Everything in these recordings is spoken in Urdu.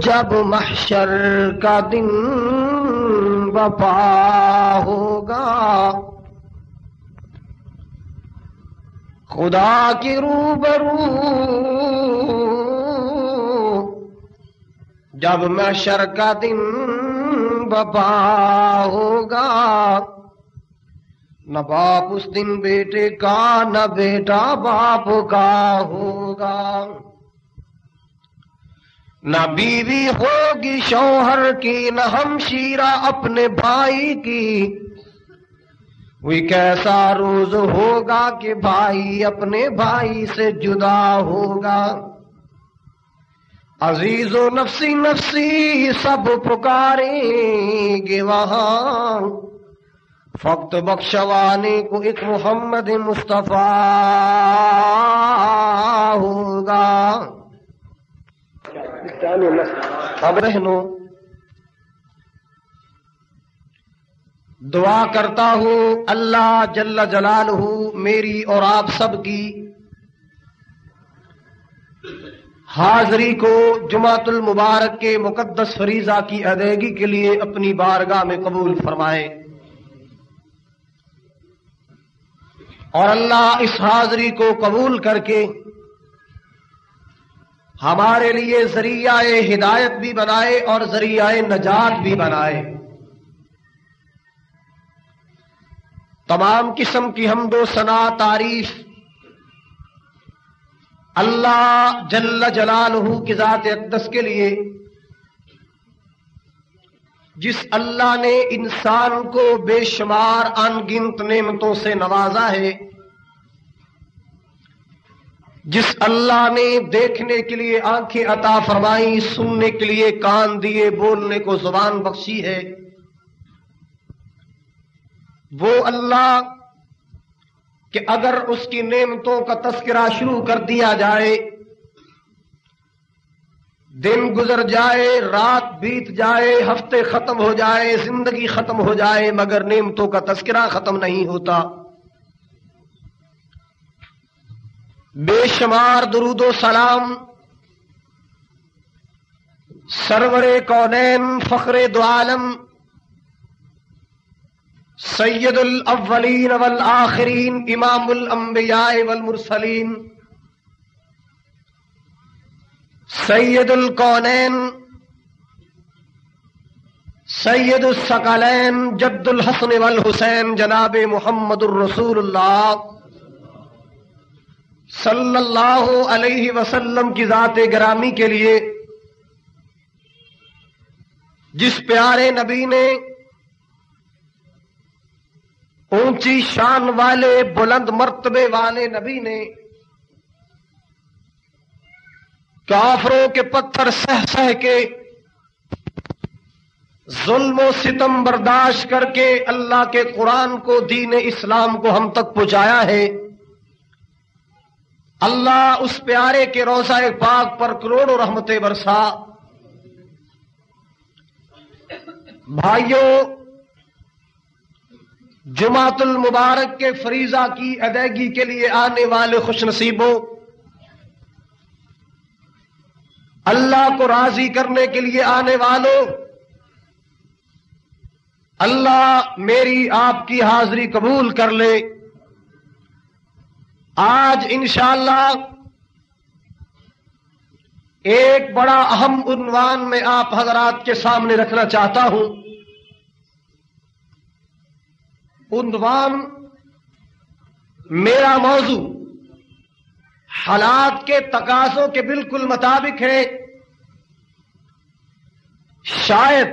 جب محشر کا دن بپا ہوگا۔ خدا کی روبرو۔ جب محشر کا دن بپا ہوگا۔ نہ باپ اس دن بیٹے کا، نہ بیٹا باپ کا ہوگا۔ نہ بیوی ہوگی شوہر کی، نہ ہم شیرہ اپنے بھائی کی۔ وہی کیسا روز ہوگا کہ بھائی اپنے بھائی سے جدا ہوگا۔ عزیز و نفسی نفسی سب پکاریں گے وہاں۔ فقت بخشوانے کو ایک محمد مصطفیٰ ہوگا۔ اب رہنو۔ دعا کرتا ہوں اللہ جل جلال میری اور آپ سب کی۔ حاضری کو جماعت المبارک کے مقدس فریضہ کی ادائیگی کے لیے اپنی بارگاہ میں قبول فرمائے اور اللہ اس حاضری کو قبول کر کے ہمارے لیے ذریعہ ہدایت بھی بنائے اور ذریعہ نجات بھی بنائے۔ تمام قسم کی حمد و ثنا تعریف اللہ جل جلال کی ذات اقدس کے لیے، جس اللہ نے انسان کو بے شمار ان گنت نعمتوں سے نوازا ہے جس اللہ نے دیکھنے کے لیے آنکھیں عطا فرمائی سننے کے لیے کان دیے، بولنے کو زبان بخشی ہے، وہ اللہ کہ اگر اس کی نعمتوں کا تذکرہ شروع کر دیا جائے، دن گزر جائے، رات بیت جائے، ہفتے ختم ہو جائے، زندگی ختم ہو جائے، مگر نعمتوں کا تذکرہ ختم نہیں ہوتا۔ بے شمار درود و سلام، سرور کونین فخر دو عالم، سید الاولین والآخرین، امام الانبیاء والمرسلین، سید القونین سید السقلین جد الحسن والحسین، جناب محمد الرسول اللہ۔ صلی اللہ علیہ وسلم کی ذات گرامی کے لیے جس پیارے نبی نے اونچی شان والے بلند مرتبے والے نبی نے کافروں کے پتھر سہ سہ کے ظلم و ستم برداشت کر کے اللہ کے قرآن کو دین اسلام کو ہم تک پہنچایا ہے۔ اللہ اس پیارے کے روزہ پاک پر کروڑوں رحمتیں برسا۔ بھائیوں جماعت المبارک کے فریضہ کی ادائیگی کے لیے آنے والے خوش نصیبوں، اللہ کو راضی کرنے کے لیے آنے والوں، اللہ میری آپ کی حاضری قبول کر لے۔ آج انشاءاللہ ایک بڑا اہم عنوان میں آپ حضرات کے سامنے رکھنا چاہتا ہوں۔ عنوان میرا موضوع حالات کے تقاضوں کے بالکل مطابق ہے۔ شاید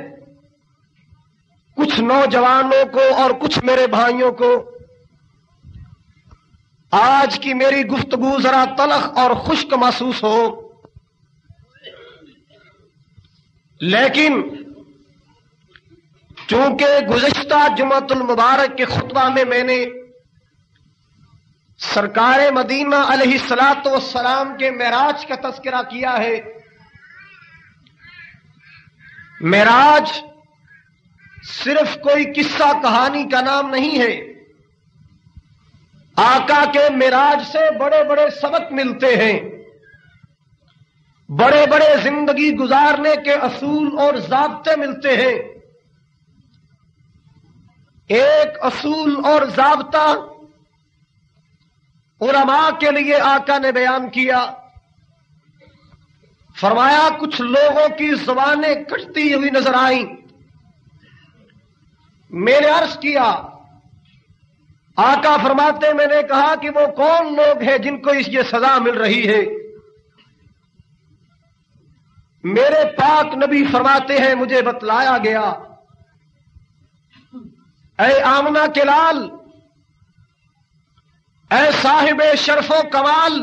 کچھ نوجوانوں کو اور کچھ میرے بھائیوں کو آج کی میری گفتگو ذرا تلخ اور خشک محسوس ہو۔ لیکن چونکہ گزشتہ جمعت المبارک کے خطبہ میں میں نے سرکار مدینہ علیہ السلاط والسلام کے معراج کا تذکرہ کیا ہے، معراج صرف کوئی قصہ کہانی کا نام نہیں ہے۔ آقا کے میراج سے بڑے بڑے سبق ملتے ہیں۔ بڑے بڑے زندگی گزارنے کے اصول اور ضابطے ملتے ہیں۔ ایک اصول اور ضابطہ علماء کے لیے آقا نے بیان کیا۔ فرمایا، کچھ لوگوں کی زبانیں کٹتی ہوئی نظر آئیں۔ میں نے عرض کیا آقا فرماتے میں نے کہا کہ وہ کون لوگ ہیں جن کو اس یہ سزا مل رہی ہے؟ میرے پاک نبی فرماتے ہیں، مجھے بتلایا گیا۔ اے آمنا کے لال اے صاحب شرف و کمال،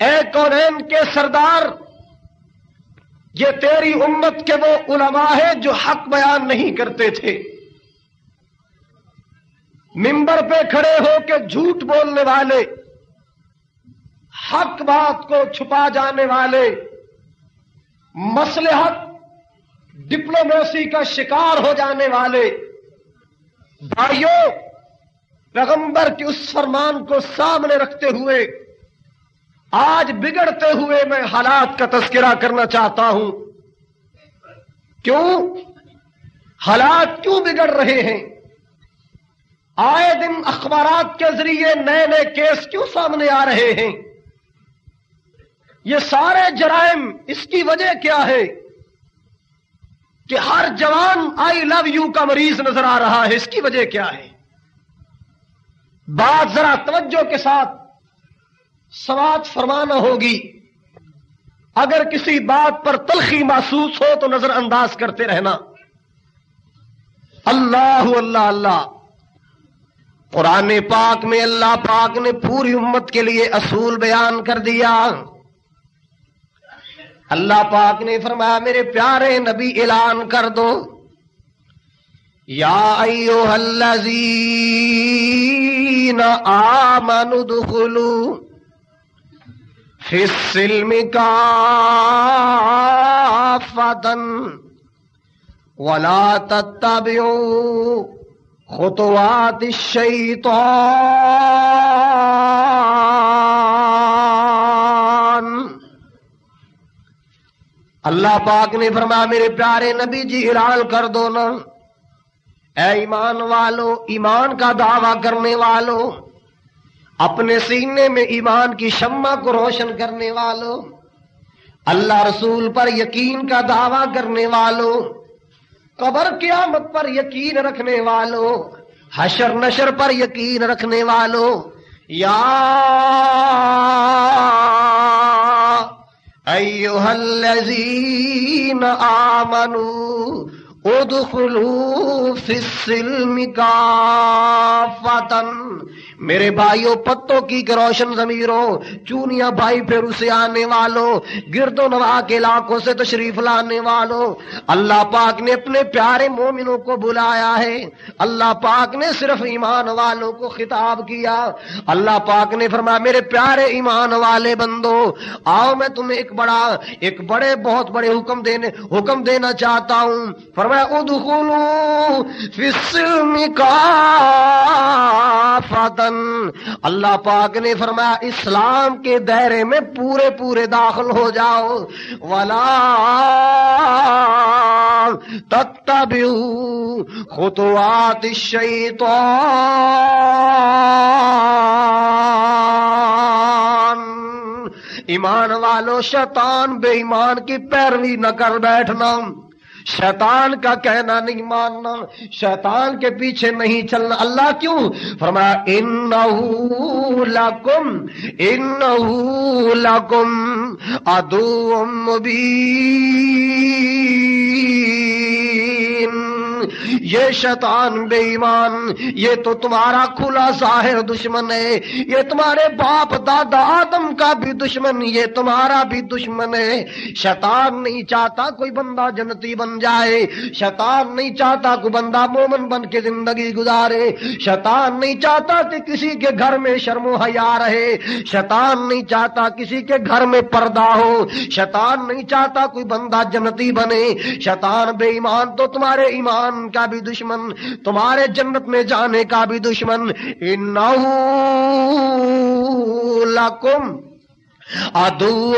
اے کونین کے سردار، یہ تیری امت کے وہ علماء ہیں جو حق بیان نہیں کرتے تھے۔ ممبر پہ کھڑے ہو کے جھوٹ بولنے والے، حق بات کو چھپا جانے والے مسلحت ڈپلومیسی کا شکار ہو جانے والے بھائیوں پیغمبر کے اس فرمان کو سامنے رکھتے ہوئے، آج بگڑتے ہوئے میں حالات کا تذکرہ کرنا چاہتا ہوں۔ کیوں؟ حالات کیوں بگڑ رہے ہیں؟ آئے دن اخبارات کے ذریعے نئے نئے کیس کیوں سامنے آ رہے ہیں؟ یہ سارے جرائم اس کی وجہ کیا ہے؟ کہ ہر جوان آئی لو یو کا مریض نظر آ رہا ہے، اس کی وجہ کیا ہے؟ بات ذرا توجہ کے ساتھ سوات فرمانا ہوگی۔ اگر کسی بات پر تلخی محسوس ہو تو نظر انداز کرتے رہنا۔ اللہ اللہ اللہ۔ قرآن پاک میں اللہ پاک نے پوری امت کے لیے اصول بیان کر دیا۔ اللہ پاک نے فرمایا، میرے پیارے نبی، اعلان کر دو۔ یا ایو الذین آمنوا دخلوا فی السلم کافتا ولا تتبعوا خطوات الشیطان۔ اللہ پاک نے فرمایا، میرے پیارے نبی جی اعلان کر دو نا۔ اے ایمان والو، ایمان کا دعوی کرنے والو، اپنے سینے میں ایمان کی شمع کو روشن کرنے والو، اللہ رسول پر یقین کا دعوی کرنے والو۔ قبر قیامت پر یقین رکھنے والو، حشر نشر پر یقین رکھنے والو، یا ایوہ الذین آمنوا ادخلوا فی السلم کافتن میرے بھائیوں پتوں کی روشن زمیروں چونیاں بھائی پھر اسے آنے والوں گرد و نوا کے علاقوں سے تشریف لانے والوں اللہ پاک نے اپنے پیارے مومنوں کو بلایا ہے۔ اللہ پاک نے صرف ایمان والوں کو خطاب کیا۔ اللہ پاک نے فرمایا، میرے پیارے ایمان والے بندو، آؤ میں تمہیں ایک بڑا، ایک بڑے، بہت بڑے حکم دینے، حکم دینا چاہتا ہوں۔ فرمایا ادخلو فی السلم کا اللہ پاک نے فرمایا، اسلام کے دائرے میں پورے پورے داخل ہو جاؤ۔ ولا خطوات الشیطان ایمان والو، شیطان بے ایمان کی پیروی نہ کر بیٹھنا۔ شیطان کا کہنا نہیں ماننا، شیطان کے پیچھے نہیں چلنا۔ اللہ کیوں؟ فرمایا، انہو لکم انہو لکم ادو مبین۔ یہ شیطان بے ایمان یہ تو تمہارا کھلا ظاہر دشمن ہے، یہ تمہارے باپ دادا آدم کا بھی دشمن، یہ تمہارا بھی دشمن ہے۔ شیطان نہیں چاہتا کوئی بندہ جنتی بن جائے، شیطان نہیں چاہتا کوئی بندہ مومن بن کے زندگی گزارے۔ شیطان نہیں چاہتا کہ کسی کے گھر میں شرم و حیا رہے۔ شیطان نہیں چاہتا کسی کے گھر میں پردہ ہو۔ شیطان نہیں چاہتا کوئی بندہ جنتی بنے۔ شیطان بے ایمان تو تمہارے ایمان کا بھی دشمن تمہارے جنت میں جانے کا بھی دشمن۔ لکم ادو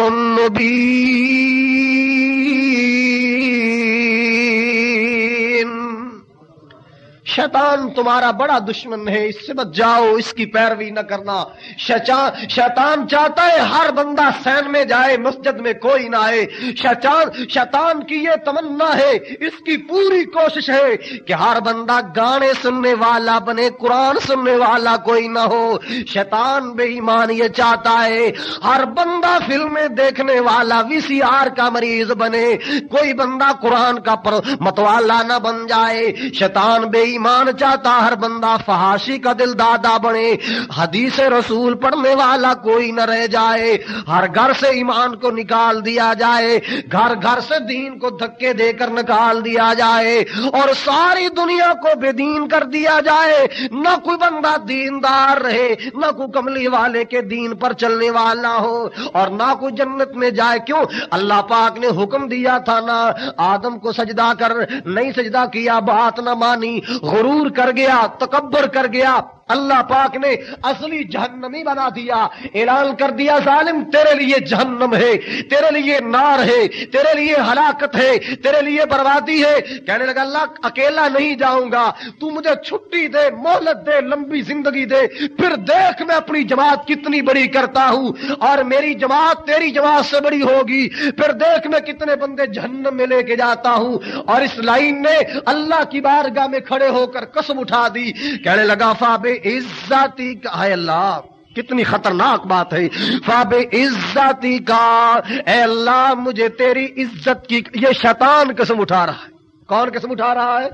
شیطان تمہارا بڑا دشمن ہے، اس سے بچ جاؤ، اس کی پیروی نہ کرنا۔ شیطان چاہتا ہے ہر بندہ سین میں جائے، مسجد میں کوئی نہ آئے۔ شیطان شیطان کی یہ تمنا ہے، اس کی پوری کوشش ہے کہ ہر بندہ گانے سننے والا بنے، قرآن سننے والا کوئی نہ ہو۔ شیطان بے ایمان یہ چاہتا ہے، ہر بندہ فلمیں دیکھنے والا، وی سی آر کا مریض بنے۔ کوئی بندہ قرآن کا متوالا نہ بن جائے۔ شیطان بے ایمان ایمان چاہتا ہر بندہ فحاشی کا دل دادا بنے۔ حدیث رسول پڑھنے والا کوئی نہ رہ جائے۔ ہر گھر سے ایمان کو نکال دیا جائے۔ گھر گھر سے دین کو دھکے دے کر نکال دیا جائے۔ اور ساری دنیا کو بے دین کر دیا جائے۔ نہ کوئی بندہ دیندار رہے، نہ کوئی کملی والے کے دین پر چلنے والا ہو۔ اور نہ کوئی جنت میں جائے۔ کیوں؟ اللہ پاک نے حکم دیا تھا نہ آدم کو سجدہ کر، نہیں سجدہ کیا، بات نہ مانی۔ غرور کر گیا، تکبر کر گیا، اللہ پاک نے اصلی جہنمی بنا دیا، اعلان کر دیا، ظالم تیرے لیے جہنم ہے، تیرے لیے نار ہے، تیرے لیے ہلاکت ہے، تیرے لیے بربادی ہے۔ کہنے لگا، اللہ، اکیلا نہیں جاؤں گا، تو مجھے چھٹی دے، مہلت دے، لمبی زندگی دے، پھر دیکھ میں اپنی جماعت کتنی بڑی کرتا ہوں، اور میری جماعت تیری جماعت سے بڑی ہوگی، پھر دیکھ میں کتنے بندے جہنم میں لے کے جاتا ہوں۔ اور اس لائن نے اللہ کی بارگاہ میں کھڑے ہو کر قسم اٹھا دی۔ کہنے لگا فابے عزتی کا ہے اللہ، کتنی خطرناک بات ہے۔ فاب عزتی کا اے اللہ، مجھے تیری عزت کی یہ شیطان قسم اٹھا رہا ہے۔ کون قسم اٹھا رہا ہے؟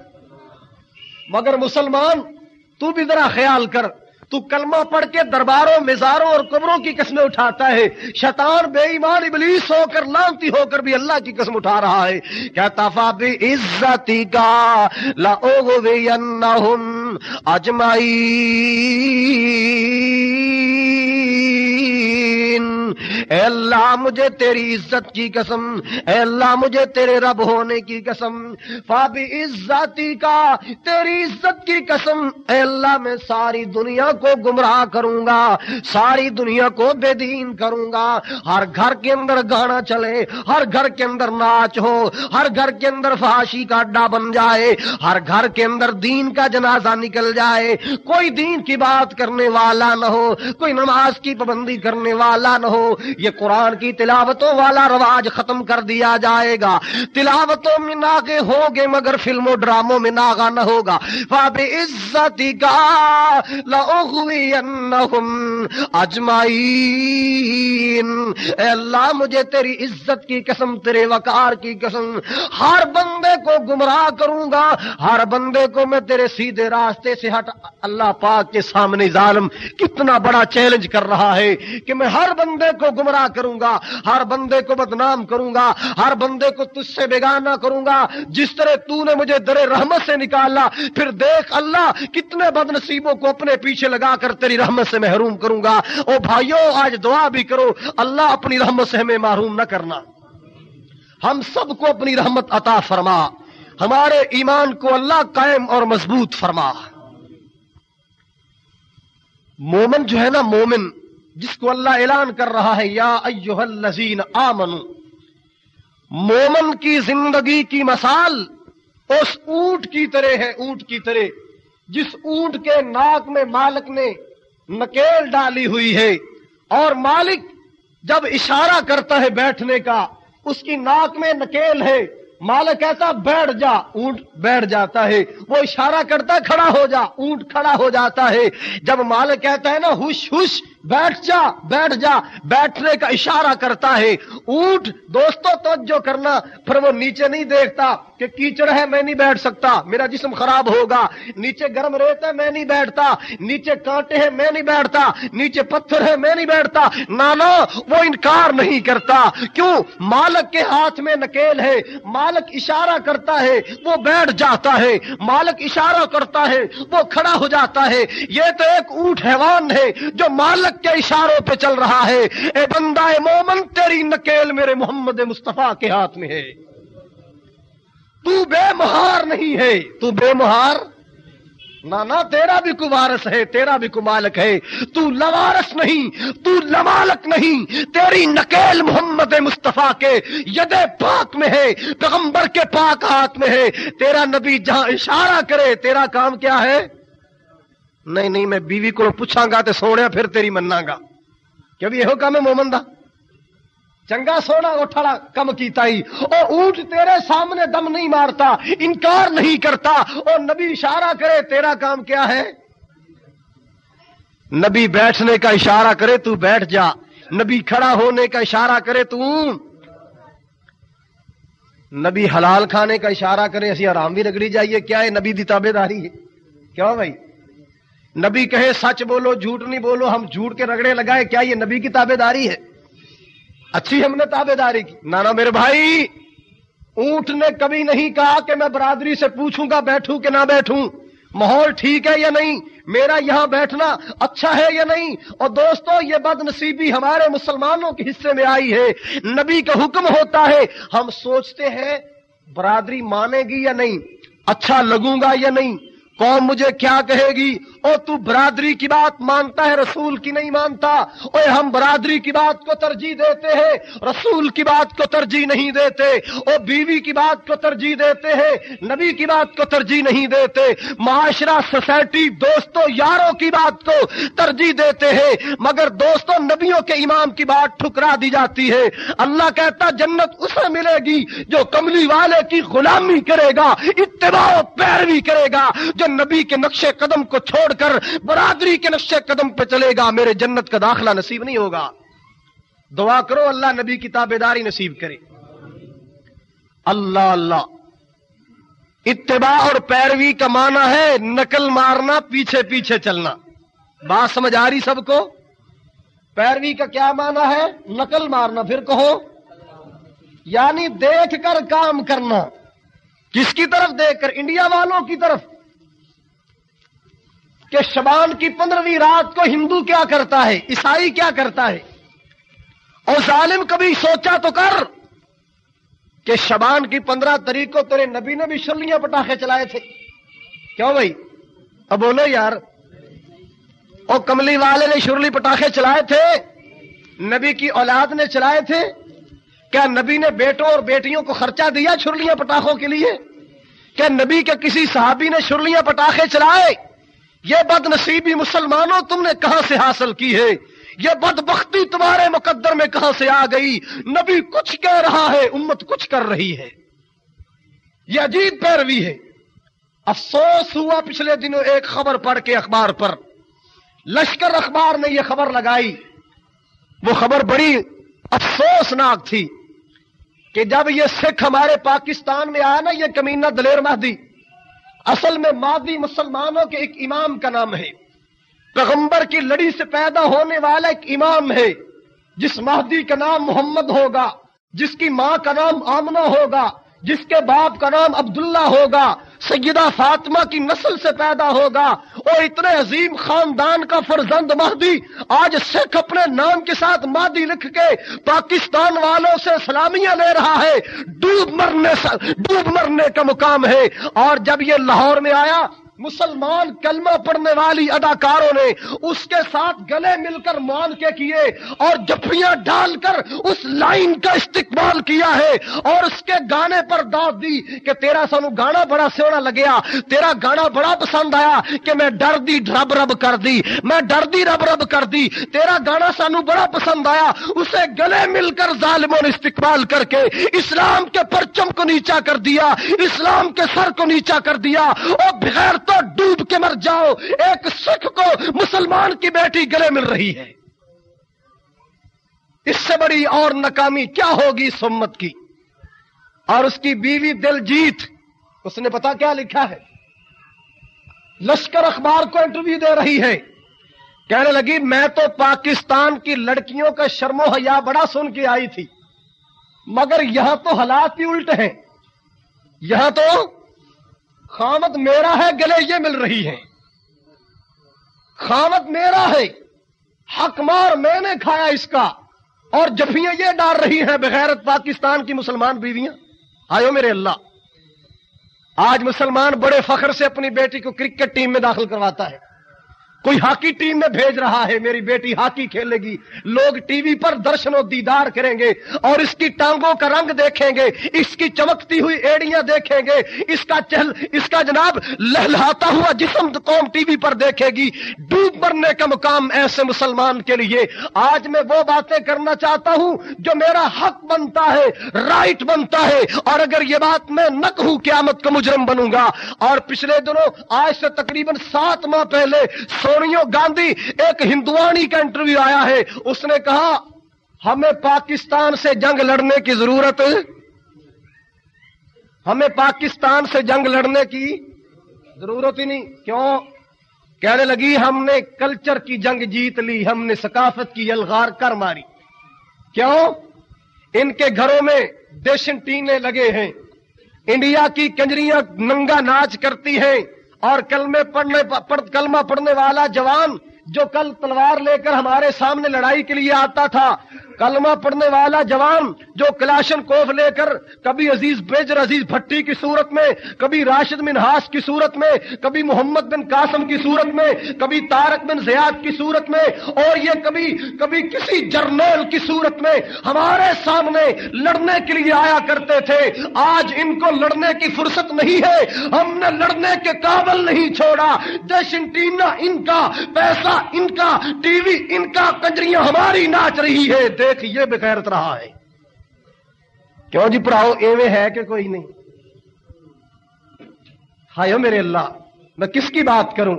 مگر مسلمان، تو بھی ذرا خیال کر۔ تو کلمہ پڑھ کے درباروں، مزاروں اور قبروں کی قسمیں اٹھاتا ہے۔ شیطان بے ایمان، ابلیس ہو کر، لانتی ہو کر بھی اللہ کی قسم اٹھا رہا ہے۔ کیا تفا بھی عزتی کا اجمائی اے اللہ مجھے تیری عزت کی قسم، اے اللہ مجھے تیرے رب ہونے کی قسم۔ فابی عزتی کا تیری عزت کی قسم۔ اے اللہ میں ساری دنیا کو گمراہ کروں گا، ساری دنیا کو بے دین کروں گا۔ ہر گھر کے اندر گانا چلے، ہر گھر کے اندر ناچ ہو، ہر گھر کے اندر فحاشی کا اڈا بن جائے، ہر گھر کے اندر دین کا جنازہ نکل جائے۔ کوئی دین کی بات کرنے والا نہ ہو، کوئی نماز کی پابندی کرنے والا نہ ہو۔ یہ قرآن کی تلاوتوں والا رواج ختم کر دیا جائے گا۔ تلاوتوں میں ناگے ہوگے مگر فلموں ڈراموں میں ناگا نہ ہوگا۔ فاب عزتی کا اے اللہ، مجھے تیری عزت کی قسم، تیرے وقار کی قسم۔ ہر بندے کو گمراہ کروں گا۔ ہر بندے کو میں تیرے سیدھے راستے سے ہٹ۔ اللہ پاک کے سامنے ظالم کتنا بڑا چیلنج کر رہا ہے کہ میں ہر بندے کو گمراہ کروں گا، ہر بندے کو بدنام کروں گا، ہر بندے کو تجھ سے بیگانہ کروں گا۔ جس طرح تو نے مجھے در رحمت سے نکالا، پھر دیکھ اللہ کتنے بد نصیبوں کو اپنے پیچھے لگا کر تیری رحمت سے محروم کروں گا۔ او بھائیو، آج دعا بھی کرو، اللہ اپنی رحمت سے ہمیں محروم نہ کرنا۔ ہم سب کو اپنی رحمت عطا فرما۔ ہمارے ایمان کو اللہ قائم اور مضبوط فرما۔ مومن جو ہے نا، مومن جس کو اللہ اعلان کر رہا ہے، یا ایوہ الذین آمنو مومن کی زندگی کی مثال اس اونٹ کی طرح ہے، اونٹ کی طرح۔ جس اونٹ کے ناک میں مالک نے نکیل ڈالی ہوئی ہے اور مالک جب اشارہ کرتا ہے بیٹھنے کا، اس کی ناک میں نکیل ہے، مالک کہتا بیٹھ جا، اونٹ بیٹھ جاتا ہے۔ وہ اشارہ کرتا کھڑا ہو جا، اونٹ کھڑا ہو جاتا ہے۔ جب مالک کہتا ہے نا، ہوش ہوش بیٹھ جا بیٹھ جا، بیٹھنے کا اشارہ کرتا ہے۔ اونٹ دوستوں توجہ کرنا، پھر وہ نیچے نہیں دیکھتا۔ کہ کیچڑ ہے، میں نہیں بیٹھ سکتا۔ میرا جسم خراب ہوگا۔ نیچے گرم ریت ہے، میں نہیں بیٹھتا۔ نیچے کانٹے ہیں، میں نہیں بیٹھتا۔ نیچے پتھر ہے میں نہیں بیٹھتا۔ نانا، وہ انکار نہیں کرتا۔ کیوں؟ مالک کے ہاتھ میں نکیل ہے۔ مالک اشارہ کرتا ہے، وہ بیٹھ جاتا ہے۔ مالک اشارہ کرتا ہے، وہ کھڑا ہو جاتا ہے۔ یہ تو ایک اونٹ حیوان ہے جو مالک کے اشاروں پہ چل رہا ہے۔ اے بندہ مومن، تیری نکیل میرے محمد مصطفیٰ کے ہاتھ میں ہے۔ تو بے مہار نہیں ہے، تو بے مہار نانا، تیرا بھی کمارس ہے، تیرا بھی کمالک ہے۔ تو لوارس نہیں، تو لمالک نہیں۔ تیری نکیل محمد مصطفیٰ کے ید پاک میں ہے، پیغمبر کے پاک ہاتھ میں ہے۔ تیرا نبی جہاں اشارہ کرے، تیرا کام کیا ہے؟ نہیں نہیں، میں بیوی کو پوچھاں گا تو سونے پھر تیری منا گا۔ کیا بھی یہ کام ہے مومن دا؟ چنگا سونا اٹھڑا کم کیتا ہی۔ او اونٹ تیرے سامنے دم نہیں مارتا، انکار نہیں کرتا۔ او نبی اشارہ کرے، تیرا کام کیا ہے؟ نبی بیٹھنے کا اشارہ کرے، تو بیٹھ جا۔ نبی کھڑا ہونے کا اشارہ کرے، تو نبی حلال کھانے کا اشارہ کرے، اسی آرام بھی رگڑی جائیے۔ کیا ہے نبی دی تابے داری ہے؟ کیا بھائی؟ نبی کہے، سچ بولو، جھوٹ نہیں بولو، ہم جھوٹ کے رگڑے لگائے، کیا یہ نبی کی تابے داری ہے؟ اچھی ہم نے تابے داری کی نانا میرے بھائی اونٹ نے کبھی نہیں کہا کہ میں برادری سے پوچھوں گا بیٹھوں کہ نہ بیٹھوں۔ ماحول ٹھیک ہے یا نہیں؟ میرا یہاں بیٹھنا اچھا ہے یا نہیں؟ اور دوستو یہ بد نصیبی ہمارے مسلمانوں کے حصے میں آئی ہے۔ نبی کا حکم ہوتا ہے۔ ہم سوچتے ہیں برادری مانے گی یا نہیں؟ اچھا لگوں گا یا نہیں؟ قوم مجھے کیا کہے گی؟ او تو برادری کی بات مانتا ہے، رسول کی نہیں مانتا۔ اوے ہم برادری کی بات کو ترجیح دیتے ہیں، رسول کی بات کو ترجیح نہیں دیتے۔ او بیوی کی بات کو ترجیح دیتے ہیں، نبی کی بات کو ترجیح نہیں دیتے۔ معاشرہ، سوسائٹی، دوستوں، یاروں کی بات کو ترجیح دیتے ہیں۔ مگر دوستوں، نبیوں کے امام کی بات ٹھکرا دی جاتی ہے۔ اللہ کہتا، جنت اسے ملے گی جو کملی والے کی غلامی کرے گا، اتباع پیروی کرے گا، جو نبی کے نقش قدم کو چھوڑ کر برادری کے نقش قدم پہ چلے گا، میرے جنت کا داخلہ نصیب نہیں ہوگا۔ دعا کرو، اللہ نبی کی تابے داری نصیب کرے۔ اللہ اللہ۔ اتباع اور پیروی کا معنی ہے نقل مارنا، پیچھے پیچھے چلنا۔ بات سمجھ آ رہی سب کو؟ پیروی کا کیا معنی ہے؟ نقل مارنا۔ پھر کہو یعنی دیکھ کر کام کرنا۔ کس کی طرف دیکھ کر؟ انڈیا والوں کی طرف۔ کہ شبان کی پندرہویں رات کو ہندو کیا کرتا ہے؟ عیسائی کیا کرتا ہے؟ اور ظالم کبھی سوچا تو کر کہ شبان کی پندرہ تاریخ کو تیرے نبی نے بھی شرلیاں پٹاخے چلائے تھے۔ کیوں بھائی؟ اب بولو یار، اور کملی والے نے شرلی پٹاخے چلائے تھے، نبی کی اولاد نے چلائے تھے۔ کیا نبی نے بیٹوں اور بیٹیوں کو خرچہ دیا چھرلیاں پٹاخوں کے لیے؟ کیا نبی کے کسی صحابی نے شرلیاں پٹاخے چلائے؟ یہ بد نصیبی مسلمانوں تم نے کہاں سے حاصل کی ہے؟ یہ بد بختی تمہارے مقدر میں کہاں سے آ گئی؟ نبی کچھ کہہ رہا ہے، امت کچھ کر رہی ہے۔ یہ عجیب پیروی ہے۔ افسوس ہوا پچھلے دنوں ایک خبر پڑھ کے اخبار پر۔ لشکر اخبار نے یہ خبر لگائی۔ وہ خبر بڑی افسوسناک تھی کہ جب یہ سکھ ہمارے پاکستان میں آیا نا، یہ کمینہ دلیر مہدی اصل میں مادی مسلمانوں کے ایک امام کا نام ہے۔ پیغمبر کی لڑی سے پیدا ہونے والا ایک امام ہے۔ جس مہدی کا نام محمد ہوگا، جس کی ماں کا نام آمنہ ہوگا۔ جس کے باپ کا نام عبداللہ ہوگا، سیدہ فاطمہ کی نسل سے پیدا ہوگا، اور اتنے عظیم خاندان کا فرزند مہدی آج سکھ اپنے نام کے ساتھ مادی لکھ کے پاکستان والوں سے سلامیاں لے رہا ہے۔ ڈوب مرنے ڈوب مرنے کا مقام ہے۔ اور جب یہ لاہور میں آیا مسلمان کلمہ پڑھنے والی اداکاروں نے اس کے ساتھ گلے مل کر مان کے کیے اور جفیاں ڈال کر اس لائن کا استقبال کیا ہے اور اس کے گانے پر داد دی کہ تیرا سانو گانا بڑا سونا لگیا، تیرا گانا بڑا پسند آیا کہ میں ڈر دی رب رب کر دی، میں ڈر دی رب رب کر دی، تیرا گانا سانو بڑا پسند آیا۔ اسے گلے مل کر ظالموں نے استقبال کر کے اسلام کے پرچم کو نیچا کر دیا، اسلام کے سر کو نیچا کر دیا۔ اور بغیر تو ڈوب کے مر جاؤ، ایک سکھ کو مسلمان کی بیٹی گلے مل رہی ہے۔ اس سے بڑی اور ناکامی کیا ہوگی اس امت کی؟ اور اس کی بیوی دل جیت اس نے پتا کیا لکھا ہے؟ لشکر اخبار کو انٹرویو دے رہی ہے۔ کہنے لگی، میں تو پاکستان کی لڑکیوں کا شرم و حیا بڑا سن کے آئی تھی، مگر یہاں تو حالات ہی الٹ ہیں۔ یہاں تو خامت میرا ہے، گلے یہ مل رہی ہے خامت میرا ہے، حق مار میں نے کھایا اس کا۔ اور جفیاں یہ ڈال رہی ہیں بغیرت پاکستان کی مسلمان بیویاں۔ آئے میرے اللہ، آج مسلمان بڑے فخر سے اپنی بیٹی کو کرکٹ ٹیم میں داخل کرواتا ہے۔ کوئی ہاکی ٹیم میں بھیج رہا ہے، میری بیٹی ہاکی کھیلے گی۔ لوگ ٹی وی پر درشن و دیدار کریں گے اور اس کی ٹانگوں کا رنگ دیکھیں گے، اس کی چمکتی ہوئی ایڑیاں دیکھیں گے۔ اس کا چہل، اس کا جناب لہلاتا ہوا جسم قوم ٹی وی پر دیکھے گی۔ ڈوب مرنے کا مقام ایسے مسلمان کے لیے۔ آج میں وہ باتیں کرنا چاہتا ہوں جو میرا حق بنتا ہے رائٹ بنتا ہے۔ اور اگر یہ بات میں نہ کہوں قیامت کا مجرم بنوں گا۔ اور پچھلے دنوں، آج سے تقریباً سات ماہ پہلے سو سونیو گاندھی ایک ہندوانی کا انٹرویو آیا ہے۔ اس نے کہا، ہمیں پاکستان سے جنگ لڑنے کی ضرورت۔ ہمیں پاکستان سے جنگ لڑنے کی ضرورت ہی نہیں۔ کیوں؟ کہنے لگی، ہم نے کلچر کی جنگ جیت لی، ہم نے ثقافت کی الغار کر ماری۔ کیوں؟ ان کے گھروں میں دیشنٹینے لگے ہیں۔ انڈیا کی کنجریاں ننگا ناچ کرتی ہیں۔ اور کلمے پڑھنے کلمہ پڑھنے والا جوان جو کل تلوار لے کر ہمارے سامنے لڑائی کے لیے آتا تھا کلمہ پڑھنے والا جوان جو کلاشن کوف لے کر کبھی عزیز بیجر عزیز بھٹی کی صورت میں، کبھی راشد بن ہاس کی صورت میں، کبھی محمد بن قاسم کی صورت میں، کبھی تارک بن زیاد کی صورت میں، اور یہ کبھی کبھی کسی جرنیل کی صورت میں ہمارے سامنے لڑنے کے لیے آیا کرتے تھے۔ آج ان کو لڑنے کی فرصت نہیں ہے۔ ہم نے لڑنے کے قابل نہیں چھوڑا۔ جشنٹینا ان کا، پیسہ ان کا، ٹی وی ان کا، کنجریاں ہماری ناچ رہی ہے۔ دیکھ یہ بغیرت رہا ہے۔ کیوں جی پڑھاؤ ایویں ہے کہ کوئی نہیں؟ ہائے میرے اللہ، میں کس کی بات کروں؟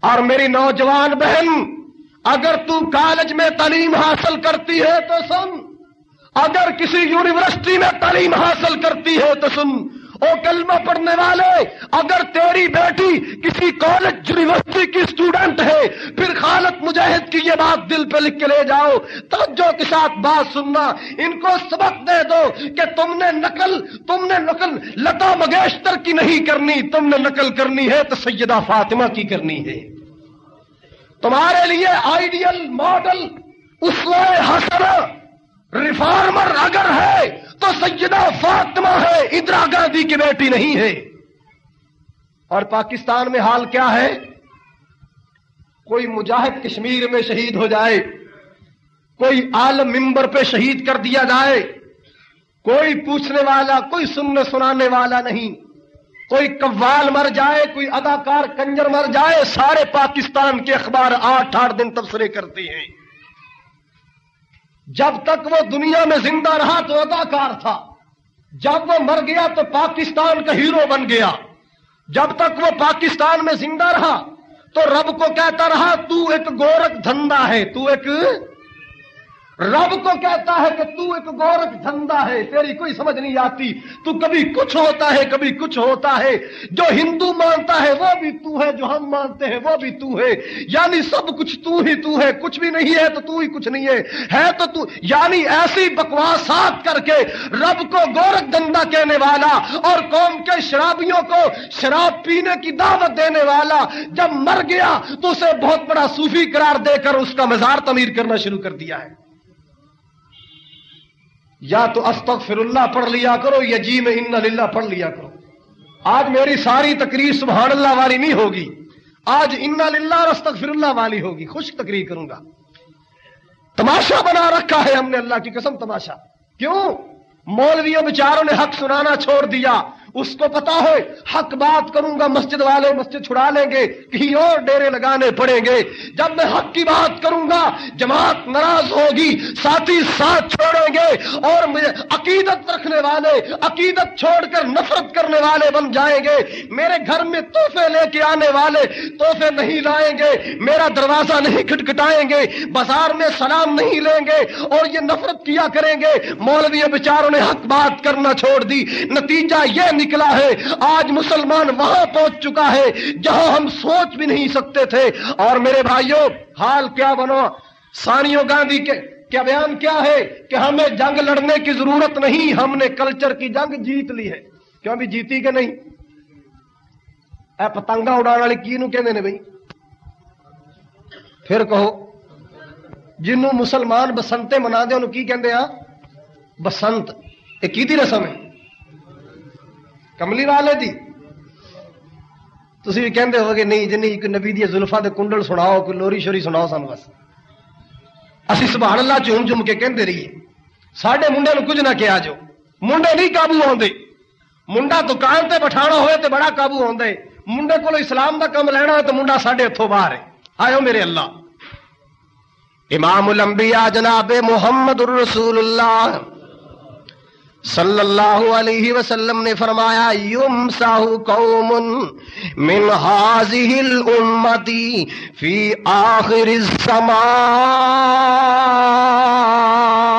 اور میری نوجوان بہن، اگر تو کالج میں تعلیم حاصل کرتی ہے تو سن۔ اگر کسی یونیورسٹی میں تعلیم حاصل کرتی ہے تو سن۔ او کلمہ پڑھنے والے، اگر تیری بیٹی کسی کالج یونیورسٹی کی اسٹوڈنٹ ہے، پھر خالد مجاہد کی یہ بات دل پہ لکھ کے لے جاؤ۔ توجہ کے ساتھ بات سننا۔ ان کو سبق دے دو کہ تم نے نقل، تم نے نقل لتا منگیشکر کی نہیں کرنی، تم نے نقل کرنی ہے تو سیدہ فاطمہ کی کرنی ہے۔ تمہارے لیے آئیڈیل ماڈل اس حسن ریفارمر اگر ہے تو سیدہ فاطمہ ہے، اندرا گاندھی کی بیٹی نہیں ہے۔ اور پاکستان میں حال کیا ہے؟ کوئی مجاہد کشمیر میں شہید ہو جائے، کوئی عالم ممبر پہ شہید کر دیا جائے، کوئی پوچھنے والا، کوئی سننے سنانے والا نہیں۔ کوئی قوال مر جائے، کوئی اداکار کنجر مر جائے، سارے پاکستان کے اخبار آٹھ آٹھ دن تبصرے کرتے ہیں۔ جب تک وہ دنیا میں زندہ رہا تو اداکار تھا۔ جب وہ مر گیا تو پاکستان کا ہیرو بن گیا۔ جب تک وہ پاکستان میں زندہ رہا تو رب کو کہتا رہا، تو ایک گورکھ دھندا ہے، تو ایک رب کو کہتا ہے کہ تو ایک گورکھ دھندا ہے، تیری کوئی سمجھ نہیں آتی۔ تو کبھی کچھ ہوتا ہے، کبھی کچھ ہوتا ہے۔ جو ہندو مانتا ہے، وہ بھی تو ہے۔ جو ہم مانتے ہیں، وہ بھی تو ہے۔ یعنی سب کچھ تو ہی تو ہے۔ کچھ بھی نہیں ہے تو تو ہی کچھ نہیں ہے۔ ہے تو تو یعنی ایسی بکواسات کر کے رب کو گورکھ دھندا کہنے والا اور قوم کے شرابیوں کو شراب پینے کی دعوت دینے والا۔ جب مر گیا تو اسے بہت بڑا صوفی قرار دے کر اس کا مزار تعمیر کرنا شروع کر دیا ہے۔ یا تو استغفر اللہ پڑھ لیا کرو، یا جی میں ان للہ پڑھ لیا کرو۔ آج میری ساری تقریر سبحان اللہ والی نہیں ہوگی۔ آج ان للہ اور استغفر اللہ والی ہوگی۔ خوش تقریر کروں گا۔ تماشا بنا رکھا ہے ہم نے اللہ کی قسم تماشا۔ کیوں؟ مولویوں بیچاروں نے حق سنانا چھوڑ دیا۔ اس کو پتا ہے، حق بات کروں گا، مسجد والے مسجد چھڑا لیں گے، کہیں اور ڈیرے لگانے پڑیں گے۔ جب میں حق کی بات کروں گا، جماعت ناراض ہوگی، ساتھی ساتھ چھوڑیں گے اور مجھے عقیدت رکھنے والے، عقیدت چھوڑ کر نفرت کرنے والے بن جائیں گے۔ میرے گھر میں تحفے لے کے آنے والے تحفے نہیں لائیں گے، میرا دروازہ نہیں کھٹکھٹائیں گے، بازار میں سلام نہیں لیں گے اور یہ نفرت کیا کریں گے؟ مولوی بیچاروں نے حق بات کرنا چھوڑ دی۔ نتیجہ یہ نکلا ہے۔ آج مسلمان وہاں پہنچ چکا ہے، جہاں ہم سوچ بھی نہیں سکتے تھے۔ اور میرے بھائیوں حال کیا بنو؟ سانیو گاندھی کے کیا بیان کیا ہے کہ ہمیں جنگ لڑنے کی ضرورت نہیں، ہم نے کلچر کی جنگ جیت لی ہے۔ کیوں بھی جیتی کہ نہیں؟ اے پتنگا اڑا والے کی نو کہ بھائی پھر کہو، جنوں مسلمان بسنتے منا دے انہوں کی کہندے ہاں بسنت یہ کی رسم ہے؟ کملی والے دی تھی بھی کہتے ہو گے نہیں جنی کوئی نبی دیا زلفا دے کنڈل سناؤ کوئی لوری شوری سناؤ سانو بس اسی سبحان اللہ چوم چوم کے کہتے رہیے سڈے منڈے نو کچھ نہ کیا جو منڈے نہیں قابو آتے منڈا دکان تے بٹھانا ہوئے تے بڑا قابو آدھے منڈے کو اسلام دا کم لینا ہے تو منڈا سڈے اتوں باہر ہے آئے میرے اللہ امام الانبیاء جناب محمد الرسول اللہ صلی اللہ علیہ وسلم نے فرمایا یم ساہو قوم من حاضی الامتی فی آخر الزمان۔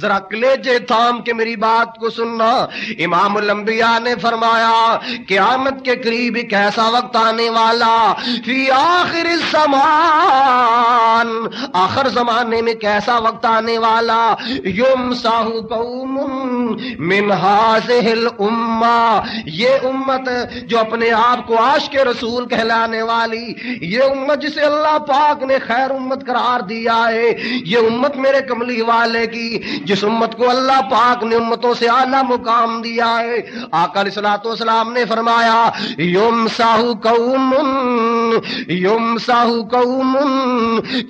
ذرا کلیجے تھام کے میری بات کو سننا۔ امام الانبیاء نے فرمایا قیامت کے قریب ایک ایسا وقت آنے والا فی آخر الزمان۔ آخر زمانے میں کیسا وقت آنے والا۔ یوم ساہو قوم من حاضح الامہ یہ امت جو اپنے آپ کو عاش کے رسول کہلانے والی۔ یہ امت جسے اللہ پاک نے خیر امت قرار دیا ہے۔ یہ امت میرے کملی والے کی۔ جس امت کو اللہ پاک نے امتوں سے اعلیٰ مقام دیا ہے آکل سلاط اسلام نے فرمایا یوم ساہو قوم یوم ساہو قوم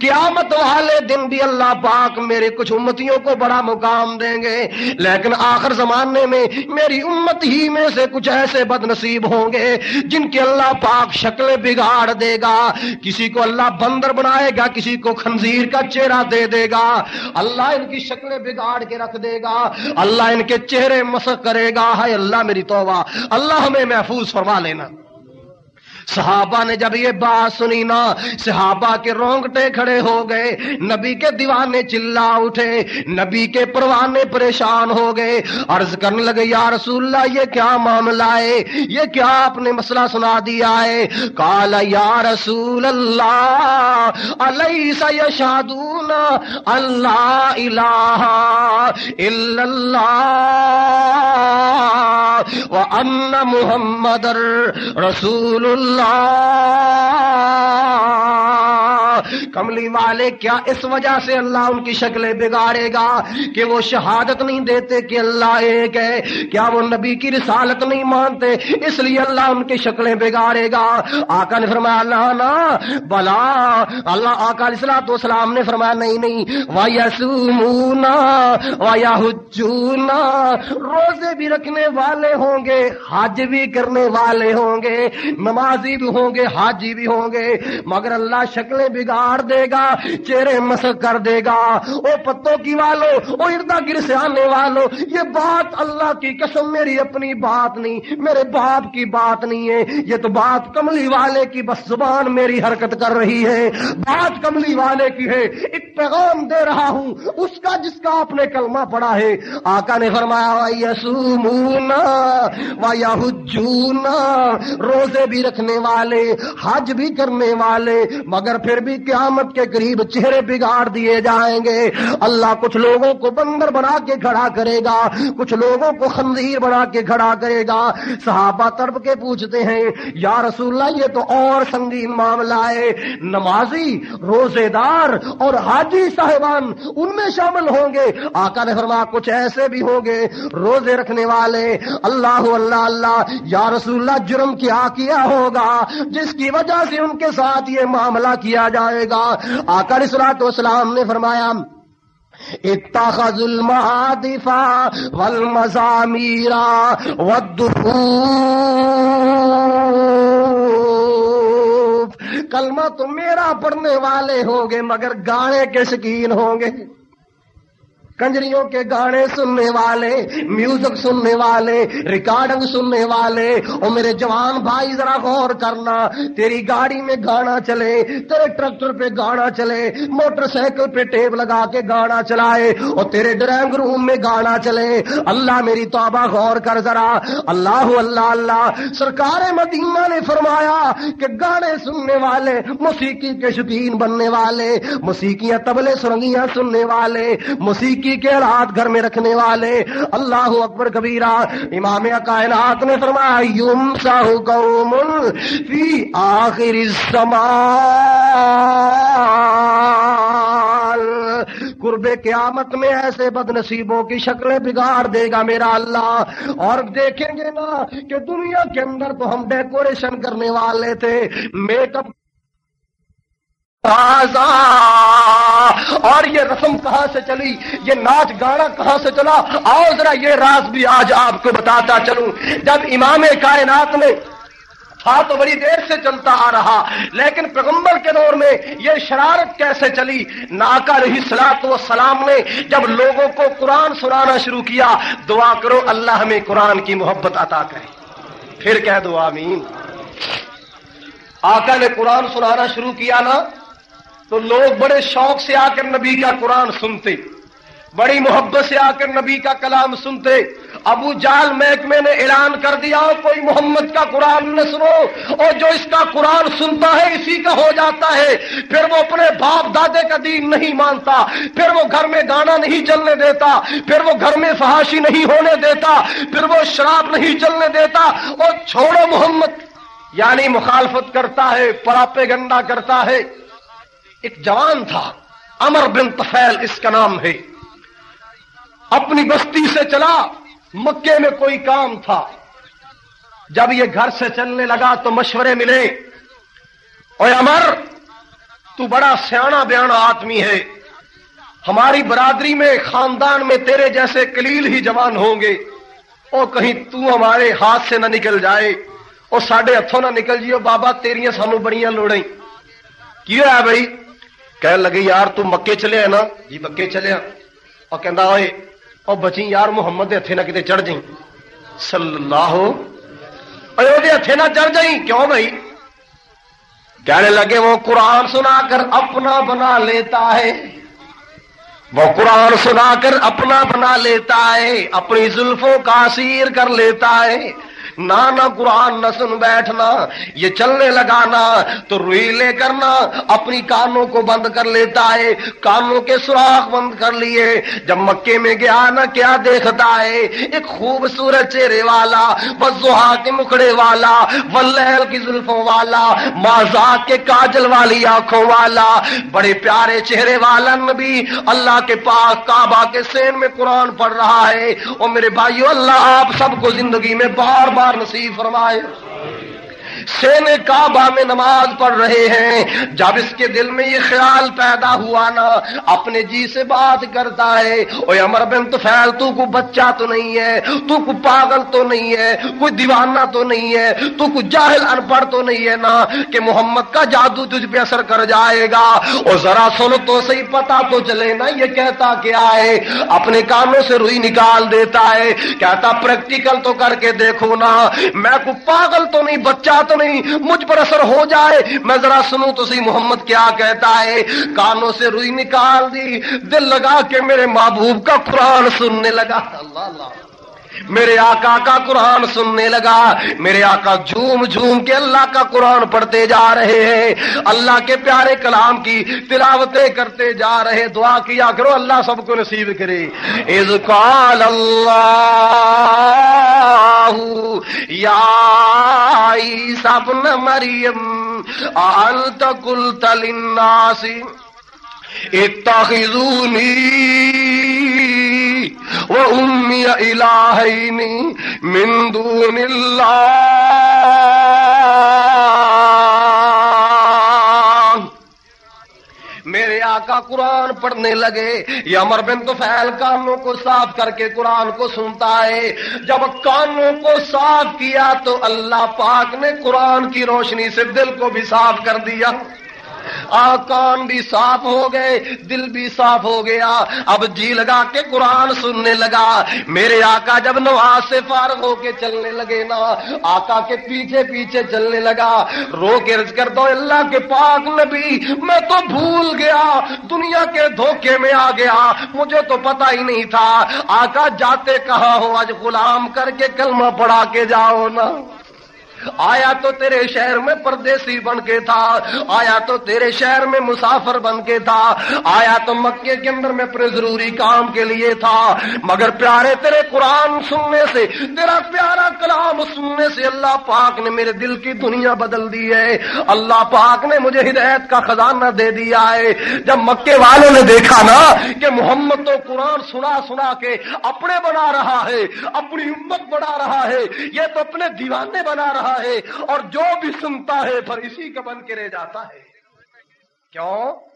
قیامت والے دن بھی اللہ پاک میرے کچھ امتیوں کو بڑا مقام دیں گے۔ لیکن آخر زمانے میں میری امت ہی میں سے کچھ ایسے بد نصیب ہوں گے جن کے اللہ پاک شکل بگاڑ دے گا۔ کسی کو اللہ بندر بنائے گا، کسی کو خنزیر کا چہرہ دے دے گا۔ اللہ ان کی شکلیں بگاڑ کے رکھ دے گا۔ اللہ ان کے چہرے مسخ کرے گا۔ ہائے اللہ میری توبہ۔ اللہ ہمیں محفوظ فرما لینا۔ صحابہ نے جب یہ بات سنی نا، صحابہ کے رونگٹے کھڑے ہو گئے۔ نبی کے دیوانے چلا اٹھے، نبی کے پروانے پریشان ہو گئے۔ عرض کرنے لگے، یا رسول اللہ، یہ کیا معاملہ ہے؟ یہ کیا آپ نے مسئلہ سنا دیا ہے؟ کال یا رسول اللہ علیہ یشادون اللہ الہ الا اللہ وان محمد رسول اللہ۔ کملی والے، کیا اس وجہ سے اللہ ان کی شکلیں بگاڑے گا کہ وہ شہادت نہیں دیتے کہ اللہ ایک ہے؟ کیا وہ نبی کی رسالت نہیں مانتے اس لیے اللہ ان کی شکلیں بگاڑے گا؟ آقا نے فرمایا اللہ نا بلا۔ اللہ آقا اسلام تو اسلام نے فرمایا، نہیں نہیں۔ ویسومونا ویہجونا روزے بھی رکھنے والے ہوں گے، حج بھی کرنے والے ہوں گے، نماز نمازی بھی ہوں گے، حاجی بھی ہوں گے، مگر اللہ شکلیں بگاڑ دے گا، چہرے مسک کر دے گا۔ او پتوں کی والو، او اردا گر سے آنے والو، یہ بات اللہ کی قسم، میری اپنی بات نہیں، میرے باپ کی بات نہیں ہے۔ یہ تو بات کملی والے کی، بس زبان میری حرکت کر رہی ہے۔ بات کملی والے کی ہے، ایک پیغام دے رہا ہوں، اس کا جس کا آپ نے کلمہ پڑھا ہے۔ آقا نے فرمایا یسومونا و یحجونا روزے بھی رکھنے والے، حج بھی کرنے والے، مگر پھر بھی قیامت کے قریب چہرے بگاڑ دیے جائیں گے۔ اللہ کچھ لوگوں کو بندر بنا کے کھڑا کرے گا، کچھ لوگوں کو خنزیر بنا کے کھڑا کرے گا۔ صحابہ تڑپ کے پوچھتے ہیں، یا رسول اللہ، یہ تو اور سنگین معاملہ ہے۔ نمازی روزے دار اور حاجی صاحبان ان میں شامل ہوں گے۔ آقا نے فرمایا، کچھ ایسے بھی ہوں گے، روزے رکھنے والے۔ اللہ اللہ اللہ، یا رسول اللہ، جرم کیا کیا ہوگا؟ جس کی وجہ سے ان کے ساتھ یہ معاملہ کیا جائے گا۔ آکر اسرات اسلام نے فرمایا اتخذ المعادفا والمزامیرا والدفوف کلمہ تو میرا پڑھنے والے ہوں گے، مگر گانے کے شکین ہوں گے۔ کنجریوں کے گانے سننے والے میوزک سننے والے ریکارڈنگ سننے والے اور میرے جوان بھائی ذرا غور کرنا تیری گاڑی میں گانا چلے تیرے ٹریکٹر پہ گانا چلے موٹر سائیکل پہ ٹیپ لگا کے گانا چلائے اور تیرے ڈرائنگ روم میں گانا چلے اللہ میری توبہ غور کر ذرا اللہ اللہ اللہ سرکار مدینہ نے فرمایا کہ گانے سننے والے موسیقی کے شکین بننے والے موسیقیاں تبلے سرنگیاں سننے والے موسیقی جی کے آلات گھر میں رکھنے والے۔ اللہ اکبر کبیرہ، امام کائنات نے فرمایا یم ساہو قوم فی آخر الزمان۔ قرب قیامت میں ایسے بد نصیبوں کی شکلیں بگاڑ دے گا میرا اللہ۔ اور دیکھیں گے نا کہ دنیا کے اندر تو ہم ڈیکوریشن کرنے والے تھے۔ میک اپ اور یہ رسم کہاں سے چلی؟ یہ ناچ گانا کہاں سے چلا؟ آؤ ذرا یہ راز بھی آج آپ کو بتاتا چلوں۔ جب امام کائنات نے تھا تو بڑی دیر سے چلتا آ رہا، لیکن پیغمبر کے دور میں یہ شرارت کیسے چلی؟ ناکا رہی سلاط و سلام نے جب لوگوں کو قرآن سنانا شروع کیا، دعا کرو اللہ ہمیں قرآن کی محبت عطا کرے۔ پھر کہہ دو آمین۔ آقا نے قرآن سنانا شروع کیا نا تو لوگ بڑے شوق سے آ کر نبی کا قرآن سنتے، بڑی محبت سے آ کر نبی کا کلام سنتے۔ ابو جال محکمے نے اعلان کر دیا کوئی محمد کا قرآن نہ سنو۔ اور جو اس کا قرآن سنتا ہے، اسی کا ہو جاتا ہے۔ پھر وہ اپنے باپ دادے کا دین نہیں مانتا۔ پھر وہ گھر میں گانا نہیں چلنے دیتا۔ پھر وہ گھر میں فحاشی نہیں ہونے دیتا۔ پھر وہ شراب نہیں چلنے دیتا۔ اور چھوڑو محمد۔ یعنی مخالفت کرتا ہے پراپے گنڈا کرتا ہے۔ ایک جوان تھا امر بن تفیل اس کا نام ہے۔ اپنی بستی سے چلا، مکے میں کوئی کام تھا۔ جب یہ گھر سے چلنے لگا تو مشورے ملے۔ اور امر تو بڑا سیاح بیانا آدمی ہے۔ ہماری برادری میں، خاندان میں تیرے جیسے کلیل ہی جوان ہوں گے۔ اور کہیں تو ہمارے ہاتھ سے نہ نکل جائے۔ اور ساڈے ہاتھوں نہ نکل جیو، بابا تیریاں سانو بڑیاں لوڑیں۔ کی ہے بھائی؟ کہنے لگے یار تو مکے چلے نا جی مکے چلے اور کہندا ہوئے اور بچی یار محمد ہتھے نہ کتے چڑھ جائیں صلی اللہ ہتھے نہ چڑھ جائیں کیوں بھائی کہنے لگے وہ قرآن سنا کر اپنا بنا لیتا ہے وہ قرآن سنا کر اپنا بنا لیتا ہے اپنی زلفوں کا سیر کر لیتا ہے نہ قرآن نہ سن بیٹھنا، یہ چلنے لگانا، تو روئی لے کرنا، اپنی کانوں کو بند کر لیتا ہے، کانوں کے سوراخ بند کر لیے۔ جب مکے میں گیا نا، کیا دیکھتا ہے؟ ایک خوبصورت چہرے والا بزوہا کے مکھڑے والا ولہل کی زلفوں والا مازاق کے کاجل والی آنکھوں والا، بڑے پیارے چہرے والا نبی۔ اللہ کے پاس کعبہ کے سین میں قرآن پڑھ رہا ہے۔ اور میرے بھائیو، اللہ آپ سب کو زندگی میں بار بار نصیب فرمائے۔ سین کعبہ میں نماز پڑھ رہے ہیں۔ جب اس کے دل میں یہ خیال پیدا ہوا نا، اپنے جی سے بات کرتا ہے۔ اوے امر بن تو فیل تو کو بچہ تو نہیں ہے، تو کو پاگل تو نہیں ہے، کوئی دیوانہ تو نہیں ہے، تو کو جاہل ان پڑھ تو نہیں ہے نا کہ محمد کا جادو تجھ پہ اثر کر جائے گا۔ اور ذرا سنو تو صحیح پتا تو چلے نا، یہ کہتا کیا ہے؟ اپنے کانوں سے روئی نکال دیتا ہے۔ کہتا پریکٹیکل تو کر کے دیکھو نا، میں کو پاگل تو نہیں، بچہ تو نہیں، مجھ پر اثر ہو جائے۔ میں ذرا سنوں تو صحیح محمد کیا کہتا ہے۔ کانوں سے روئی نکال دی، دل لگا کے میرے محبوب کا قرآن سننے لگا۔ اللہ اللہ۔ میرے آقا کا قرآن سننے لگا۔ میرے آقا جھوم جھوم کے اللہ کا قرآن پڑھتے جا رہے ہیں۔ اللہ کے پیارے کلام کی تلاوتیں کرتے جا رہے دعا کیا کرو، اللہ سب کو نصیب کرے۔ از کال اللہ، یا سب مریم آنت کل تلناسی اتخذونی وأمي إلهين من دون الله۔ میرے آقا قرآن پڑھنے لگے یہ امر بن تو فیل کانوں کو صاف کر کے قرآن کو سنتا ہے۔ جب کانوں کو صاف کیا تو اللہ پاک نے قرآن کی روشنی سے دل کو بھی صاف کر دیا۔ کان بھی صاف ہو گئے، دل بھی صاف ہو گیا۔ اب جی لگا کے قرآن سننے لگا۔ میرے آقا جب نواز سے فارغ ہو کے چلنے لگے نا، آقا کے پیچھے پیچھے چلنے لگا۔ رو کے رج کر دو، اللہ کے پاک نبی، میں تو بھول گیا۔ دنیا کے دھوکے میں آ گیا۔ مجھے تو پتا ہی نہیں تھا۔ آقا جاتے کہاں ہو؟ آج غلام کر کے کلمہ پڑھا کے جاؤ نا۔ آیا تو تیرے شہر میں پردیسی بن کے تھا، آیا تو تیرے شہر میں مسافر بن کے تھا، آیا تو مکے کے اندر میں پورے ضروری کام کے لیے تھا۔ مگر پیارے تیرے قرآن سننے سے، تیرا پیارا کلام سننے سے اللہ پاک نے میرے دل کی دنیا بدل دی ہے۔ اللہ پاک نے مجھے ہدایت کا خزانہ دے دیا ہے۔ جب مکے والوں نے دیکھا نا کہ محمد تو قرآن سنا سنا کے اپنے بنا رہا ہے، اپنی امت بنا رہا ہے، یہ تو اپنے دیوانے بنا رہا ہے اور جو بھی سنتا ہے پھر اسی کا بن کے رہ جاتا ہے۔ کیوں؟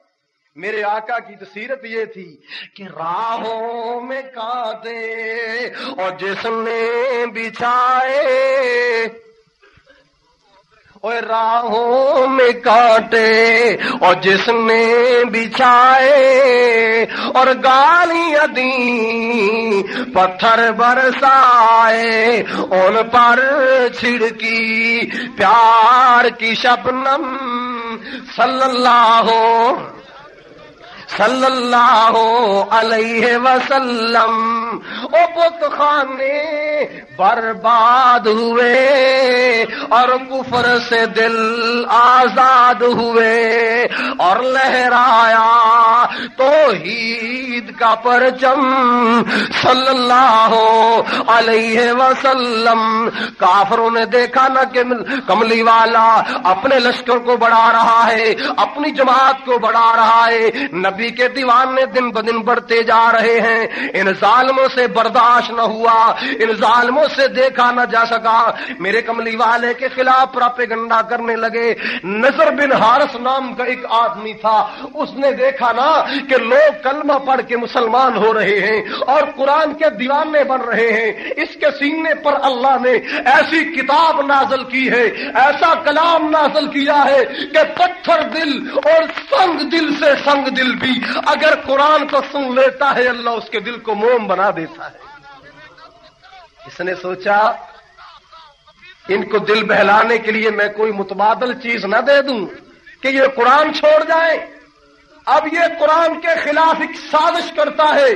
میرے آقا کی تصیرت یہ تھی کہ راہوں میں کاتے اور جسم نے بچھائے۔ راہوں میں کاٹے اور جس نے بچھائے اور گالیاں دی پتھر برسائے، ان پر چھڑکی، پیار کی شبنم صلی اللہ صلی اللہ علیہ وسلم، او بت خانے برباد ہوئے اور کفر سے دل آزاد ہوئے اور لہرایا تو عید کا پرچم صلی اللہ علیہ وسلم۔ کافروں نے دیکھا نا کہ کملی والا اپنے لشکر کو بڑھا رہا ہے، اپنی جماعت کو بڑھا رہا ہے۔ نبی نبی کے دیوانے دن بدن بڑھتے جا رہے ہیں۔ ان ظالموں سے برداشت نہ ہوا، ان ظالموں سے دیکھا نہ جا سکا۔ میرے کملی والے کے خلاف پراپے گنڈا کرنے لگے۔ نظر بن ہارس نام کا ایک آدمی تھا۔ اس نے دیکھا نا کہ لوگ کلمہ پڑھ کے مسلمان ہو رہے ہیں اور قرآن کے دیوانے بن رہے ہیں۔ اس کے سینے پر اللہ نے ایسی کتاب نازل کی ہے، ایسا کلام نازل کیا ہے کہ پتھر دل اور سنگ دل سے سنگ دل بھی اگر قرآن کو سن لیتا ہے، اللہ اس کے دل کو موم بنا دیتا ہے۔ اس نے سوچا، ان کو دل بہلانے کے لیے میں کوئی متبادل چیز نہ دے دوں کہ یہ قرآن چھوڑ جائے اب یہ قرآن کے خلاف ایک سازش کرتا ہے۔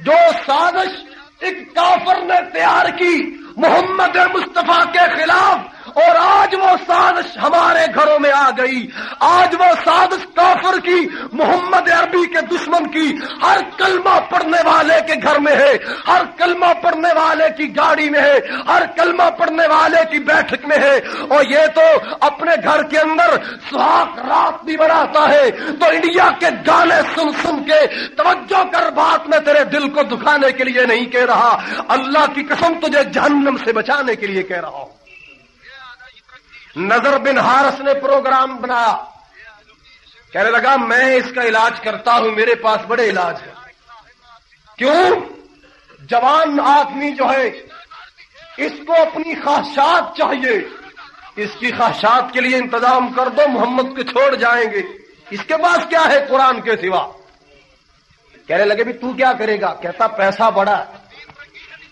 جو سازش ایک کافر نے تیار کی، محمد مصطفیٰ کے خلاف اور آج وہ سازش ہمارے گھروں میں آ گئی۔ آج وہ سازش کافر کی، محمد عربی کے دشمن کی۔ ہر کلمہ پڑھنے والے کے گھر میں ہے۔ ہر کلمہ پڑھنے والے کی گاڑی میں ہے۔ ہر کلمہ پڑھنے والے کی بیٹھک میں ہے۔ اور یہ تو اپنے گھر کے اندر سہاگ رات بھی بناتا ہے۔ تو انڈیا کے گانے سن سن کے توجہ کر بات میں تیرے دل کو دکھانے کے لیے نہیں کہہ رہا۔ اللہ کی قسم تجھے جہنم سے بچانے کے لیے کہہ رہا ہوں۔ نظر بن ہارس نے پروگرام بنایا۔ کہنے لگا، میں اس کا علاج کرتا ہوں، میرے پاس بڑے علاج ہے کیوں؟ جوان آدمی جو ہے، اس کو اپنی خواہشات چاہیے۔ اس کی خواہشات کے لیے انتظام کر دو، محمد کو چھوڑ جائیں گے۔ اس کے پاس کیا ہے قرآن کے سوا؟ کہنے لگے، بھی تو کیا کرے گا؟ کہتا، پیسہ بڑا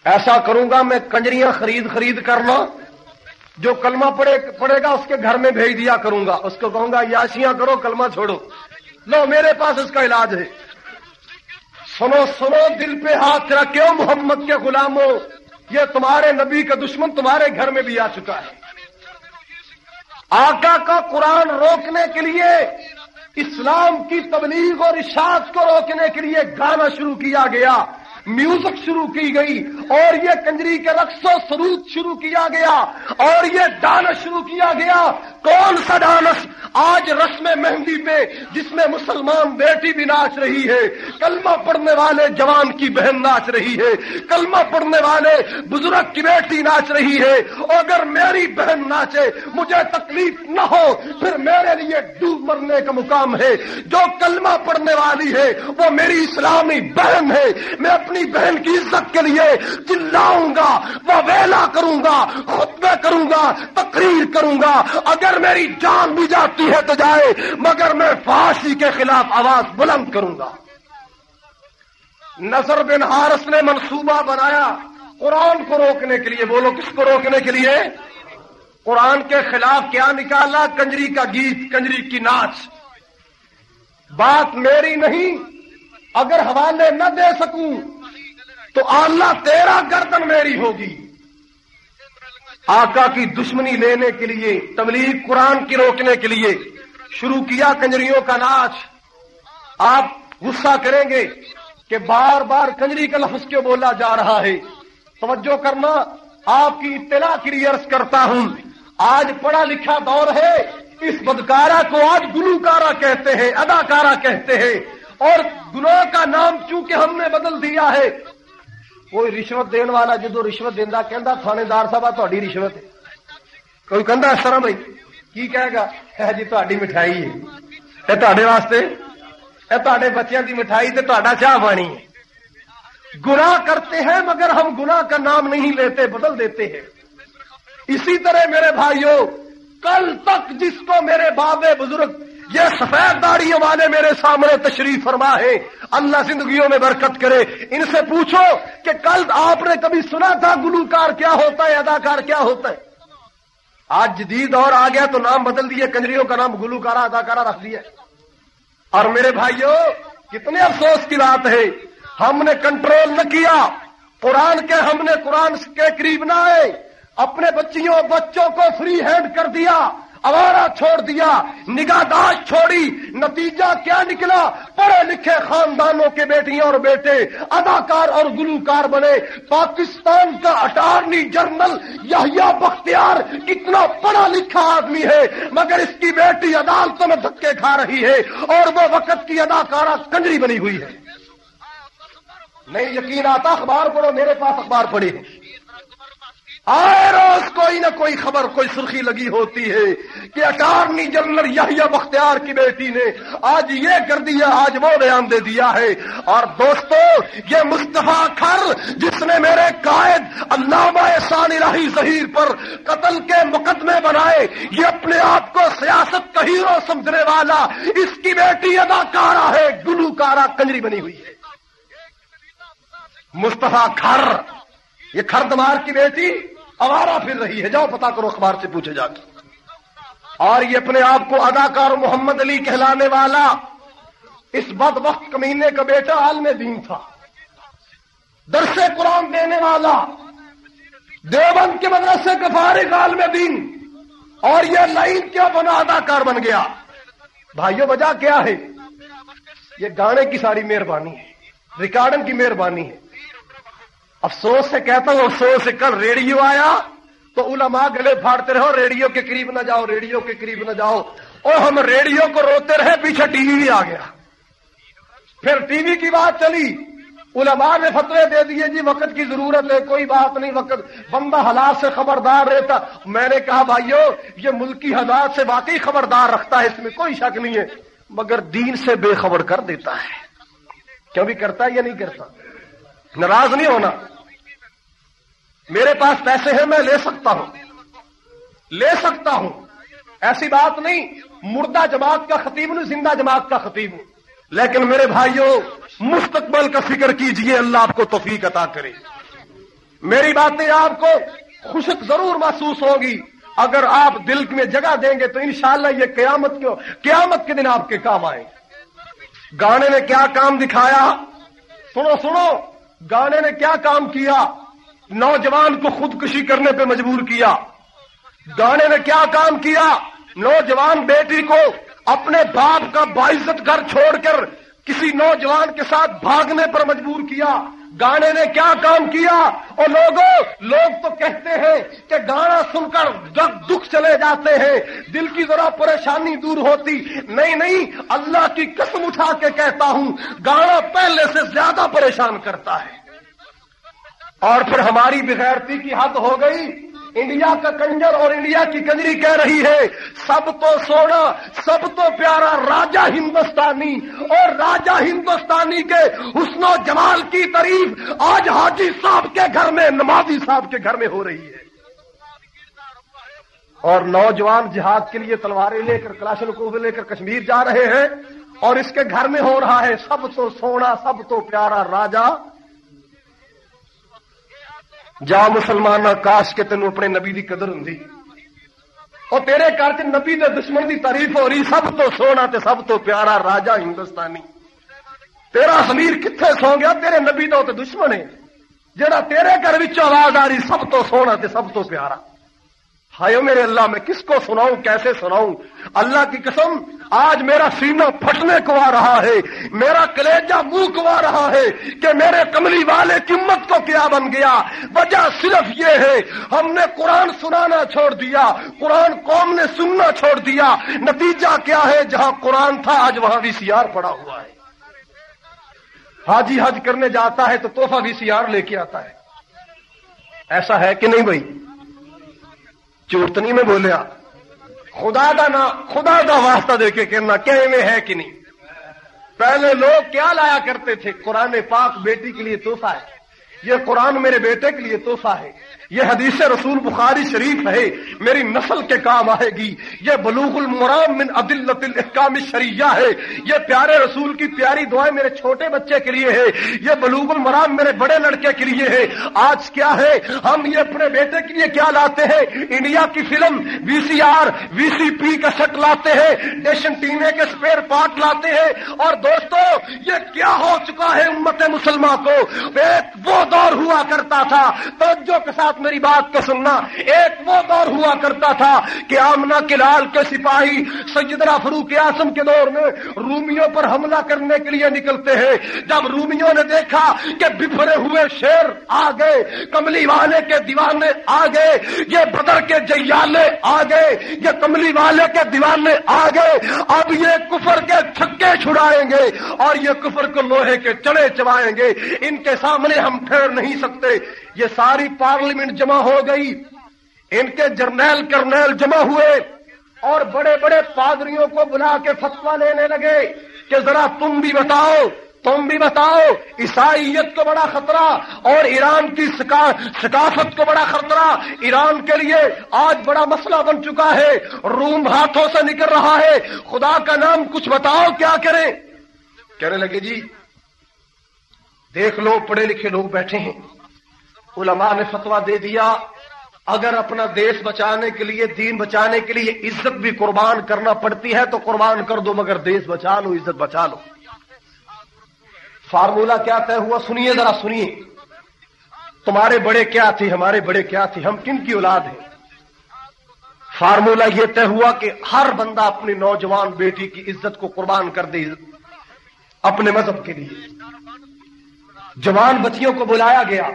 ایسا کروں گا، میں کنجریاں خرید خرید کر لو جو کلمہ پڑے پڑے گا، اس کے گھر میں بھیج دیا کروں گا۔ اس کو کہوں گا، یاشیاں کرو، کلمہ چھوڑو۔ لو، میرے پاس اس کا علاج ہے۔ سنو سنو، دل پہ ہاتھ رکھو محمد کے غلاموں۔ یہ تمہارے نبی کا دشمن تمہارے گھر میں بھی آ چکا ہے۔ آقا کا قرآن روکنے کے لیے، اسلام کی تبلیغ اور اشاعت کو روکنے کے لیے گانا شروع کیا گیا۔ میوزک شروع کی گئی اور یہ کنجری کے رقص و سروت شروع کیا گیا اور یہ ڈانس شروع کیا گیا۔ کون سا ڈانس آج رسم مہندی پہ، جس میں مسلمان بیٹی بھی ناچ رہی ہے۔ کلمہ پڑھنے والے جوان کی بہن ناچ رہی ہے۔ کلمہ پڑھنے والے بزرگ کی بیٹی ناچ رہی ہے۔ اگر میری بہن ناچے، مجھے تکلیف نہ ہو، پھر میرے لیے ڈوب مرنے کا مقام ہے۔ جو کلمہ پڑھنے والی ہے، وہ میری اسلامی بہن ہے۔ میں اپنی بہن کی عزت کے لیے چلاؤں گا وہ ویلا کروں گا، خطبے کروں گا، تقریر کروں گا۔ اگر میری جان بھی جاتی ہے تو جائے، مگر میں فاشی کے خلاف آواز بلند کروں گا۔ نظر بن حارس نے منصوبہ بنایا قرآن کو روکنے کے لیے۔ بولو، کس کو روکنے کے لیے؟ قرآن کے خلاف کیا نکالا؟ کنجری کا گیت، کنجری کی ناچ۔ بات میری نہیں، اگر حوالے نہ دے سکوں تو اللہ تیرا گردن میری ہوگی۔ آقا کی دشمنی لینے کے لیے، تبلیغ قرآن کی روکنے کے لیے شروع کیا کنجریوں کا ناچ۔ آپ غصہ کریں گے کہ بار بار کنجری کا لفظ کیوں بولا جا رہا ہے۔ توجہ کرنا، آپ کی اطلاع کے لیے عرض کرتا ہوں۔ آج پڑھا لکھا دور ہے، اس بدکارا کو آج گلوکارا کہتے ہیں اداکارا کہتے ہیں۔ اور گناہ کا نام چونکہ ہم نے بدل دیا ہے کوئی رشوت دین والا جدو رشوت دینا کہہ تھانے دار صاحب تاری رشوت کوئی کہ اس طرح بھائی کی کہے گا ہے جی تاری مٹھائی ہے یہ تے واسطے یہ تے بچوں کی مٹھائی تے تا چاہ پانی ہے گناہ کرتے ہیں مگر ہم گناہ کا نام نہیں لیتے بدل دیتے ہیں اسی طرح میرے بھائیوں کل تک جس کو میرے بابے بزرگ یہ سفید داڑیوں والے میرے سامنے تشریف فرما ہے اللہ زندگیوں میں برکت کرے۔ ان سے پوچھو کہ کل آپ نے کبھی سنا تھا گلوکار کیا ہوتا ہے، اداکار کیا ہوتا ہے؟ آج جدید اور آ گیا تو نام بدل دیے۔ کنجریوں کا نام گلوکارا اداکارا رکھ دیا اور میرے بھائیوں، کتنے افسوس کی بات ہے۔ ہم نے کنٹرول نہ کیا۔ قرآن کے ہم نے قرآن کے قریب نہ آئے۔ اپنے بچیوں، بچوں کو فری ہینڈ کر دیا۔ اوارا چھوڑ دیا نگاہداشت چھوڑی، نتیجہ کیا نکلا؟ پڑھے لکھے خاندانوں کے بیٹیاں اور بیٹے، اداکار اور گلوکار بنے۔ پاکستان کا اٹارنی جنرل یا بختیار اتنا پڑھا لکھا آدمی ہے، مگر اس کی بیٹی عدالتوں میں دھکے کھا رہی ہے اور وہ وقت کی اداکارہ کنجری بنی ہوئی ہے۔ نہیں، یقین آتا، اخبار پڑھو، میرے پاس اخبار پڑے آئے روز کوئی نہ کوئی خبر کوئی سرخی لگی ہوتی ہے کہ اٹارنی جنرل یا بختیار کی بیٹی نے آج یہ کر دیا، آج وہ بیان دے دیا ہے۔ اور دوستو، یہ مصطفیٰ کھر، جس نے میرے قائد علامہ ثانی راہی ظہیر پر قتل کے مقدمے بنائے، یہ اپنے آپ کو سیاست کا ہیرو سمجھنے والا، اس کی بیٹی اداکارہ ہے گلوکارہ کنجری بنی ہوئی ہے۔ مصطفیٰ کھر، یہ کھردمار کی بیٹی؟ اوارا پھر رہی ہے، جاؤ پتا کرو اخبار سے پوچھے جا کے۔ اور یہ اپنے آپ کو اداکار محمد علی کہلانے والا اس بد وقت کمینے کا بیٹا عالم دین تھا۔ درس قرآن دینے والا، دیوبند کے مدرسے کے فارغ عالم دین۔ اور یہ لائن کیا بنا اداکار بن گیا۔ بھائیوں وجہ کیا ہے؟ یہ گانے کی ساری مہربانی ہے، ریکارڈنگ کی مہربانی ہے۔ افسوس سے کہتا ہوں، افسوس سے کل ریڈیو آیا تو علماء گلے پھاڑتے رہو، ریڈیو کے قریب نہ جاؤ، ریڈیو کے قریب نہ جاؤ۔ اور ہم ریڈیو کو روتے رہے، پیچھے ٹی وی بھی آ گیا۔ پھر ٹی وی کی بات چلی۔ علماء نے فتوے دے دیے جی وقت کی ضرورت ہے، کوئی بات نہیں، وقت۔ بندہ حالات سے خبردار رہتا۔ میں نے کہا، بھائیو، یہ ملکی حالات سے واقعی خبردار رکھتا ہے، اس میں کوئی شک نہیں ہے۔ مگر دین سے بے خبر کر دیتا ہے۔ کیوں بھی کرتا ہے یا نہیں کرتا؟ ناراض نہیں ہونا۔ میرے پاس پیسے ہیں، میں لے سکتا ہوں۔ لے سکتا ہوں۔ ایسی بات نہیں، مردہ جماعت کا خطیب نہیں زندہ جماعت کا خطیب ہوں۔ لیکن میرے بھائیوں مستقبل کا فکر کیجیے، اللہ آپ کو توفیق عطا کرے۔ میری باتیں آپ کو خوشک ضرور محسوس ہوگی۔ اگر آپ دل میں جگہ دیں گے تو انشاءاللہ یہ قیامت کے قیامت کے دن آپ کے کام آئے گانے نے کیا کام دکھایا؟ سنو سنو۔ گانے نے کیا کام کیا؟ نوجوان کو خودکشی کرنے پہ مجبور کیا۔ گانے نے کیا کام کیا؟ نوجوان بیٹی کو اپنے باپ کا باعزت گھر چھوڑ کر کسی نوجوان کے ساتھ بھاگنے پر مجبور کیا۔ گانے نے کیا کام کیا؟ اور لوگوں، لوگ تو کہتے ہیں کہ گانا سن کر دکھ چلے جاتے ہیں۔ دل کی ذرا پریشانی دور ہوتی۔ نہیں نہیں، اللہ کی قسم اٹھا کے کہتا ہوں، گانا پہلے سے زیادہ پریشان کرتا ہے۔ اور پھر ہماری بغیرتی کی حد ہو گئی۔ انڈیا کا کنجر اور انڈیا کی کنجری کہہ رہی ہے، سب تو سونا، سب تو پیارا راجا ہندوستانی۔ اور راجا ہندوستانی کے حسن و جمال کی تعریف آج حاجی صاحب کے گھر میں، نمازی صاحب کے گھر میں ہو رہی ہے۔ اور نوجوان جہاد کے لیے تلواریں لے کر کلاشن کو لے کر کشمیر جا رہے ہیں۔ اور اس کے گھر میں ہو رہا ہے، سب تو سونا، سب تو پیارا راجا جا مسلمان کاش کے تینوں اپنے نبی دی قدر ہوں اور تیرے گھر چ نبی دے دشمن دی تعریف ہو رہی، سب تو سونا تے سب تو پیارا راجا ہندوستانی۔ تیرا سمیر کتنے سو گیا؟ تیرے نبی تو دشمن ہے۔ جہاں تیرے گھر آواز آ رہی، سب تو سونا تے سب تو پیارا۔ ہائے میرے اللہ، میں کس کو سناؤں، کیسے سناؤں؟ اللہ کی قسم، آج میرا سینہ پھٹنے کو آ رہا ہے، میرا کلیجہ منہ کو آ رہا ہے کہ میرے کملی والے قیمت کو کیا بن گیا؟ وجہ صرف یہ ہے، ہم نے قرآن سنانا چھوڑ دیا، قرآن قوم نے سننا چھوڑ دیا۔ نتیجہ کیا ہے، جہاں قرآن تھا، آج وہاں بھی سیار پڑا ہوا ہے۔ حاجی حج کرنے جاتا ہے تو توحفہ بھی سیار لے کے آتا ہے۔ ایسا ہے کہ نہیں بھائی؟ چورتنی میں بولیا، خدا دا نا، خدا دا واسطہ دے کے کہنا کہ میں ہے کہ نہیں؟ پہلے لوگ کیا لایا کرتے تھے؟ قرآن پاک بیٹی کے لیے تحفہ ہے، یہ قرآن میرے بیٹے کے لیے تحفہ ہے۔ یہ حدیث رسول بخاری شریف ہے، میری نسل کے کام آئے گی۔ یہ بلوغ المرام من عدلت الحکام شریعہ ہے۔ یہ پیارے رسول کی پیاری دعائیں میرے چھوٹے بچے کے لیے ہے۔ یہ بلوغ المرام میرے بڑے لڑکے کے لیے ہے۔ آج کیا ہے؟ ہم یہ اپنے بیٹے کے لیے کیا لاتے ہیں؟ انڈیا کی فلم وی سی آر، وی سی پی کا سٹ لاتے ہیں۔ ڈیشن ٹینے کے اسپیئر پارٹ لاتے ہیں۔ اور دوستو، یہ کیا ہو چکا ہے امت مسلمان کو؟ ایک وہ دور ہوا کرتا تھا۔ توجہ کے ساتھ میری بات کو سننا۔ ایک وہ دور ہوا کرتا تھا کہ آمنا کے لال کے سپاہی سیدنا فروخ اعظم کے دور میں رومیوں پر حملہ کرنے کے لیے نکلتے ہیں۔ جب رومیوں نے دیکھا کہ بفرے ہوئے شیر آ گئے، کملی والے کے دیوانے آ گئے، یہ بدر کے جیالے آ گئے، یہ کملی والے کے دیوانے آ گئے۔ اب یہ کفر کے چھکے چھڑائیں گے اور یہ کفر کو لوہے کے چڑے چبائیں گے۔ ان کے سامنے ہم ٹھہر نہیں سکتے۔ یہ ساری پارلیمنٹ جمع ہو گئی۔ ان کے جرنیل کرنیل جمع ہوئے اور بڑے بڑے پادریوں کو بلا کے فتوا لینے لگے کہ ذرا تم بھی بتاؤ، تم بھی بتاؤ، عیسائیت کو بڑا خطرہ اور ایران کی ثقافت کو بڑا خطرہ۔ ایران کے لیے آج بڑا مسئلہ بن چکا ہے۔ روم ہاتھوں سے نکل رہا ہے۔ خدا کا نام کچھ بتاؤ، کیا کریں؟ کہنے لگے جی دیکھ لو، پڑھے لکھے لوگ بیٹھے ہیں۔ علماء نے فتوا دے دیا، اگر اپنا دیش بچانے کے لیے، دین بچانے کے لیے عزت بھی قربان کرنا پڑتی ہے تو قربان کر دو، مگر دیش بچا لو، عزت بچا لو۔ فارمولا کیا طے ہوا؟ سنیے ذرا، سنیے۔ تمہارے بڑے کیا تھے، ہمارے بڑے کیا تھے، ہم کن کی اولاد ہیں؟ فارمولا یہ طے ہوا کہ ہر بندہ اپنی نوجوان بیٹی کی عزت کو قربان کر دے، اپنے مذہب کے لیے۔ جوان بچیوں کو بلایا گیا۔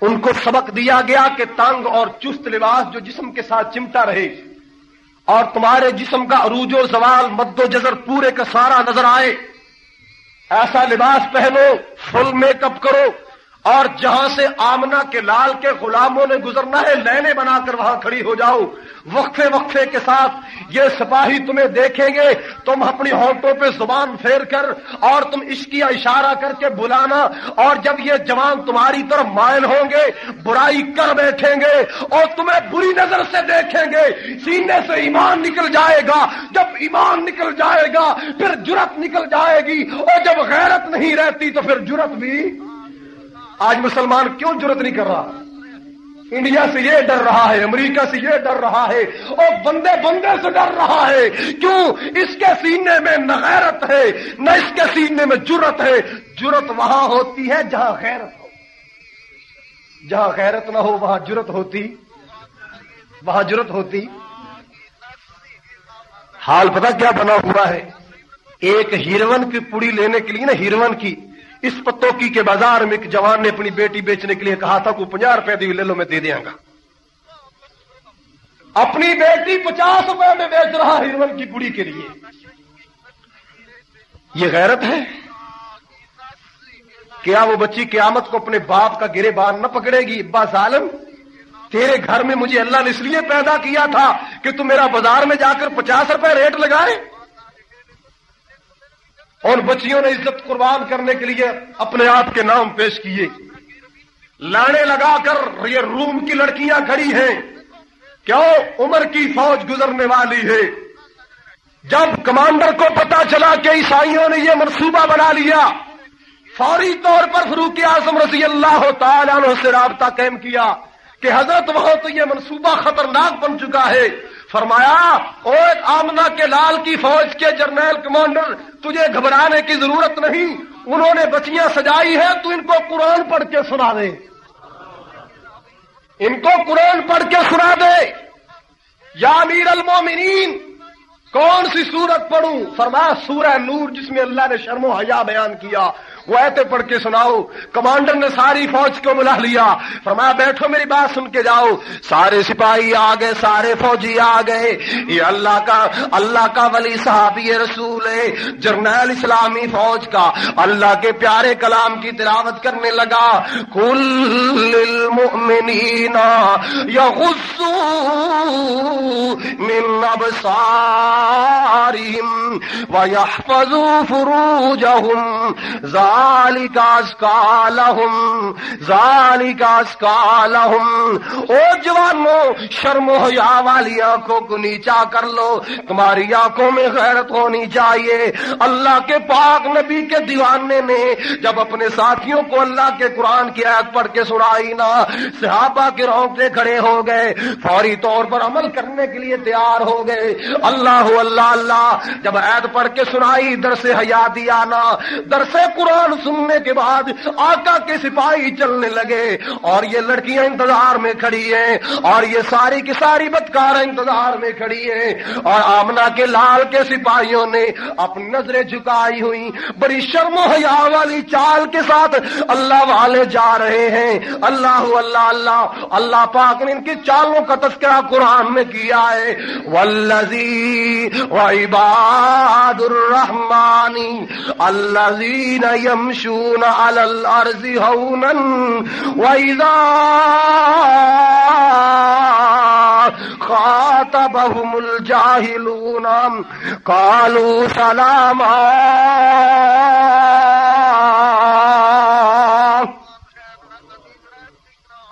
ان کو سبق دیا گیا کہ تنگ اور چست لباس جو جسم کے ساتھ چمٹا رہے اور تمہارے جسم کا عروج و زوال مد و جزر پورے کا سارا نظر آئے۔ ایسا لباس پہنو فل میک اپ کرو۔ اور جہاں سے آمنا کے لال کے غلاموں نے گزرنا ہے، لینے بنا کر وہاں کھڑی ہو جاؤ۔ وقفے وقفے کے ساتھ یہ سپاہی تمہیں دیکھیں گے۔ تم اپنی ہونٹوں پہ زبان پھیر کر اور تم عشقیہ اشارہ کر کے بلانا۔ اور جب یہ جوان تمہاری طرف مائل ہوں گے، برائی کر بیٹھیں گے اور تمہیں بری نظر سے دیکھیں گے۔ سینے سے ایمان نکل جائے گا۔ جب ایمان نکل جائے گا، پھر جرت نکل جائے گی۔ اور جب غیرت نہیں رہتی تو پھر جرت بھی آج مسلمان کیوں ضرورت نہیں کر رہا؟ انڈیا سے یہ ڈر رہا ہے، امریکہ سے یہ ڈر رہا ہے، اور بندے بندے سے ڈر رہا ہے۔ کیوں؟ اس کے سینے میں نہ غیرت ہے، نہ اس کے سینے میں جرت ہے۔ جرت وہاں ہوتی ہے جہاں غیرت ہو۔ جہاں غیرت نہ ہو، وہاں جرت ہوتی۔ وہاں جرت ہوتی۔ حال پتہ کیا بنا ہوا ہے؟ ایک ہیروئن کی پڑی لینے کے لیے نا، ہیروئن کی۔ اس پتوکی کے بازار میں ایک جوان نے اپنی بیٹی بیچنے کے لیے کہا تھا کہ پنجا روپے دی لے لو، میں دے دیا گا۔ اپنی بیٹی پچاس روپے میں بیچ رہا ہیروئن کی کڑی کے لیے۔ یہ غیرت ہے؟ کیا وہ بچی قیامت کو اپنے باپ کا گرے بار نہ پکڑے گی؟ ابا ظالم، تیرے گھر میں مجھے اللہ نے اس لیے پیدا کیا تھا کہ تم میرا بازار میں جا کر پچاس روپے ریٹ لگائے اور بچیوں نے عزت قربان کرنے کے لیے اپنے آپ کے نام پیش کیے۔ لانے لگا کر یہ روم کی لڑکیاں کھڑی ہیں۔ کیوں عمر کی فوج گزرنے والی ہے؟ جب کمانڈر کو پتا چلا کہ عیسائیوں نے یہ منصوبہ بنا لیا، فوری طور پر فروخ اعظم رضی اللہ تعالیٰ عنہ سے رابطہ قائم کیا کہ حضرت وہاں تو یہ منصوبہ خطرناک بن چکا ہے۔ فرمایا اور آمنا کے لال کی فوج کے جرنیل کمانڈر، تجھے گھبرانے کی ضرورت نہیں، انہوں نے بچیاں سجائی ہیں، تو ان کو قرآن پڑھ کے سنا دے۔ ان کو قرآن پڑھ کے سنا دے۔ یا امیر المومنین، کون سی سورت پڑھوں؟ فرمایا، سورہ نور جس میں اللہ نے شرم و حیا بیان کیا۔ وہ ایتے پڑھ کے سناؤ۔ کمانڈر نے ساری فوج کو بلا لیا۔ فرمایا، بیٹھو میری بات سن کے جاؤ۔ سارے سپاہی آ گئے، سارے فوجی آ گئے۔ یہ اللہ کا اللہ کا ولی صاحب رسول ہے۔ جرنیل اسلامی فوج کا۔ اللہ کے پیارے کلام کی تلاوت کرنے لگا۔ کل المؤمنین یغضوا من ابصارهم ويحفظوا فروجهم ذالک اسکالہم ذالک اسکالہم۔ او جوانو، شرم و حیا والی آنکھوں کو نیچا کر لو، تمہاری آنکھوں میں غیرت ہونی چاہیے۔ اللہ کے پاک نبی کے دیوانے نے جب اپنے ساتھیوں کو اللہ کے قرآن کی آیت پڑھ کے سنائی نا، صحابہ کے رونگتے کھڑے ہو گئے۔ فوری طور پر عمل کرنے کے لیے تیار ہو گئے۔ اللہ اللہ اللہ، جب عید پڑھ کے سنائی در سے حیا دیا نا در سے قرآن قرآن سننے کے بعد آقا کے سپاہی چلنے لگے اور یہ لڑکیاں انتظار میں کھڑی ہیں اور یہ ساری کی ساری بدکار انتظار میں کھڑی ہیں اور آمنا کے لال کے سپاہیوں نے اپنی نظریں جھکائی ہوئی، بڑی شرم و حیا والی چال کے ساتھ اللہ والے جا رہے ہیں۔ اللہ اللہ اللہ۔ اللہ پاک نے ان کی چالوں کا تذکرہ قرآن میں کیا ہے۔ ولزی وعباد الرحمانی اللہ يمشون على الأرض هونا وإذا خاطبهم الجاهلون قالوا سلاما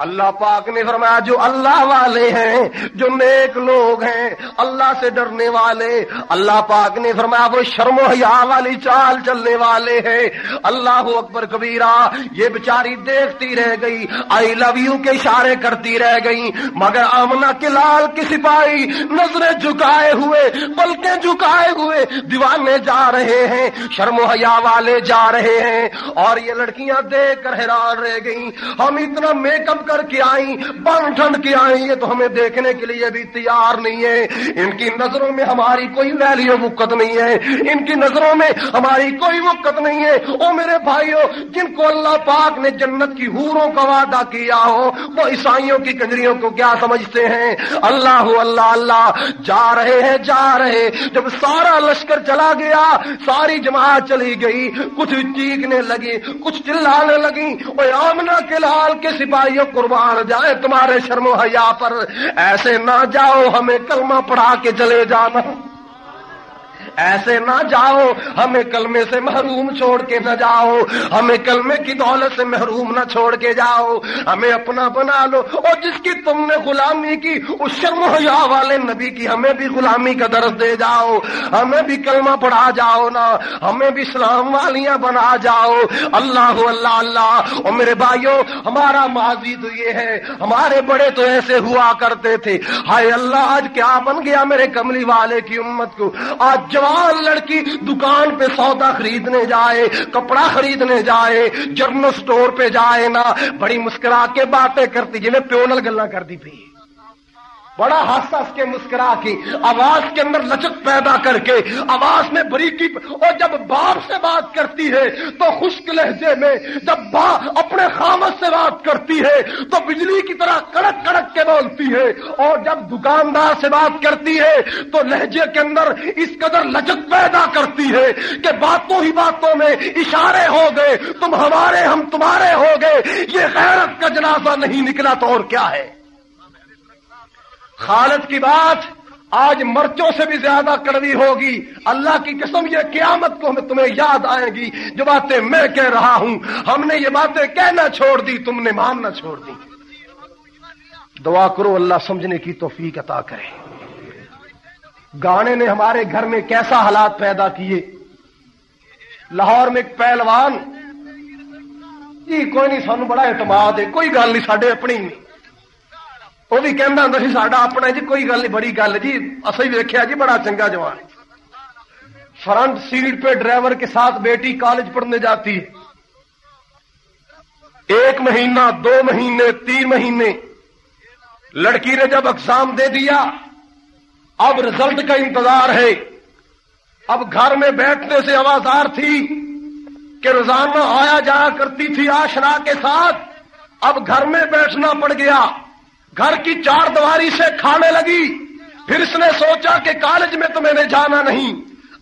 اللہ پاک نے فرمایا، جو اللہ والے ہیں، جو نیک لوگ ہیں، اللہ سے ڈرنے والے، اللہ پاک نے فرمایا، وہ شرم و حیا والی چال چلنے والے ہیں۔ اللہ اکبر کبیرہ، یہ بیچاری دیکھتی رہ گئی آئی لو یو کے اشارے کرتی رہ گئی۔ مگر آمنا کے لال کی سپاہی نظریں جھکائے ہوئے بلکہ جھکائے ہوئے دیوانے جا رہے ہیں، شرم و حیا والے جا رہے ہیں۔ اور یہ لڑکیاں دیکھ کر حیران رہ گئی ہم اتنا میک اپ کر کے آئی بن ٹھنڈ کے آئی یہ تو ہمیں دیکھنے کے لیے بھی تیار نہیں ہے۔ ان کی نظروں میں ہماری کوئی ویلیو وقت نہیں ہے۔ ان کی نظروں میں ہماری کوئی وقت نہیں ہے۔ او میرے بھائیوں جن کو اللہ پاک نے جنت کی حوروں کا وعدہ کیا ہو، وہ عیسائیوں کی کنجریوں کو کیا سمجھتے ہیں؟ اللہ اللہ اللہ، جا رہے ہیں، جا رہے جب سارا لشکر چلا گیا، ساری جماعت چلی گئی، کچھ چیخنے لگی، کچھ چلانے لگی۔ وہ آمنا کے لال کے سپاہیوں کو قربان جائے تمہارے شرم حیا پر۔ ایسے نہ جاؤ، ہمیں کلمہ پڑھا کے چلے جانا۔ ایسے نہ جاؤ، ہمیں کلمے سے محروم چھوڑ کے نہ جاؤ، ہمیں کلمے کی دولت سے محروم نہ چھوڑ کے جاؤ۔ ہمیں اپنا بنا لو۔ اور جس کی تم نے غلامی کی، اس شرم حیا والے نبی کی ہمیں بھی غلامی کا درس دے جاؤ۔ ہمیں بھی کلمہ پڑھا جاؤ نا۔ ہمیں بھی اسلام والیاں بنا جاؤ۔ اللہ اللہ اللہ۔ اور میرے بھائیوں، ہمارا ماضی تو یہ ہے، ہمارے بڑے تو ایسے ہوا کرتے تھے۔ ہائے اللہ، آج کیا بن گیا میرے کملی والے کی امت کو؟ آج جب جوان لڑکی دکان پہ سودا خریدنے جائے، کپڑا خریدنے جائے، جرنل سٹور پہ جائے نا، بڑی مسکرا کے باتیں کرتی جی پیونل گلا کر دی پی۔ بڑا ہنس ہنس کے مسکرا کی، آواز کے اندر لچک پیدا کر کے، آواز میں بریکی اور جب باپ سے بات کرتی ہے، تو خشک لہجے میں جب با اپنے خامت سے بات کرتی ہے، تو بجلی کی طرح کڑک کڑک کے بولتی ہے۔ اور جب دکاندار سے بات کرتی ہے، تو لہجے کے اندر اس قدر لچک پیدا کرتی ہے کہ باتوں ہی باتوں میں اشارے ہو گئے، تم ہمارے ہم تمہارے ہو گئے۔ یہ غیرت کا جنازہ نہیں نکلا تو اور کیا ہے؟ خالد کی بات آج مرچوں سے بھی زیادہ کڑوی ہوگی۔ اللہ کی قسم یہ قیامت کو ہمیں تمہیں یاد آئے گی۔ جو باتیں میں کہہ رہا ہوں، ہم نے یہ باتیں کہنا چھوڑ دی، تم نے ماننا چھوڑ دی۔ دعا کرو، اللہ سمجھنے کی توفیق عطا کرے۔ گانے نے ہمارے گھر میں کیسا حالات پیدا کیے۔ لاہور میں ایک پہلوان۔ جی کوئی نہیں، سانو بڑا اعتماد ہے۔ کوئی گل نہیں سڈے اپنی۔ نہیں وہ بھی کہہ ہوں سی ساڈا اپنا جی کوئی گل نہیں بڑی گل جی اصل ویکیا جی بڑا چنگا جوان فرنٹ سیٹ پہ ڈرائیور کے ساتھ بیٹی کالج پڑھنے جاتی ایک مہینہ دو مہینے تین مہینے لڑکی نے جب اقسام دے دیا اب رزلٹ کا انتظار ہے اب گھر میں بیٹھنے سے آوازار تھی کہ روزانہ آیا جایا کرتی تھی آشنا کے ساتھ اب گھر میں بیٹھنا پڑ گیا گھر کی چار دیواری سے کھانے لگی۔ پھر اس نے سوچا کہ کالج میں تو میں نے جانا نہیں۔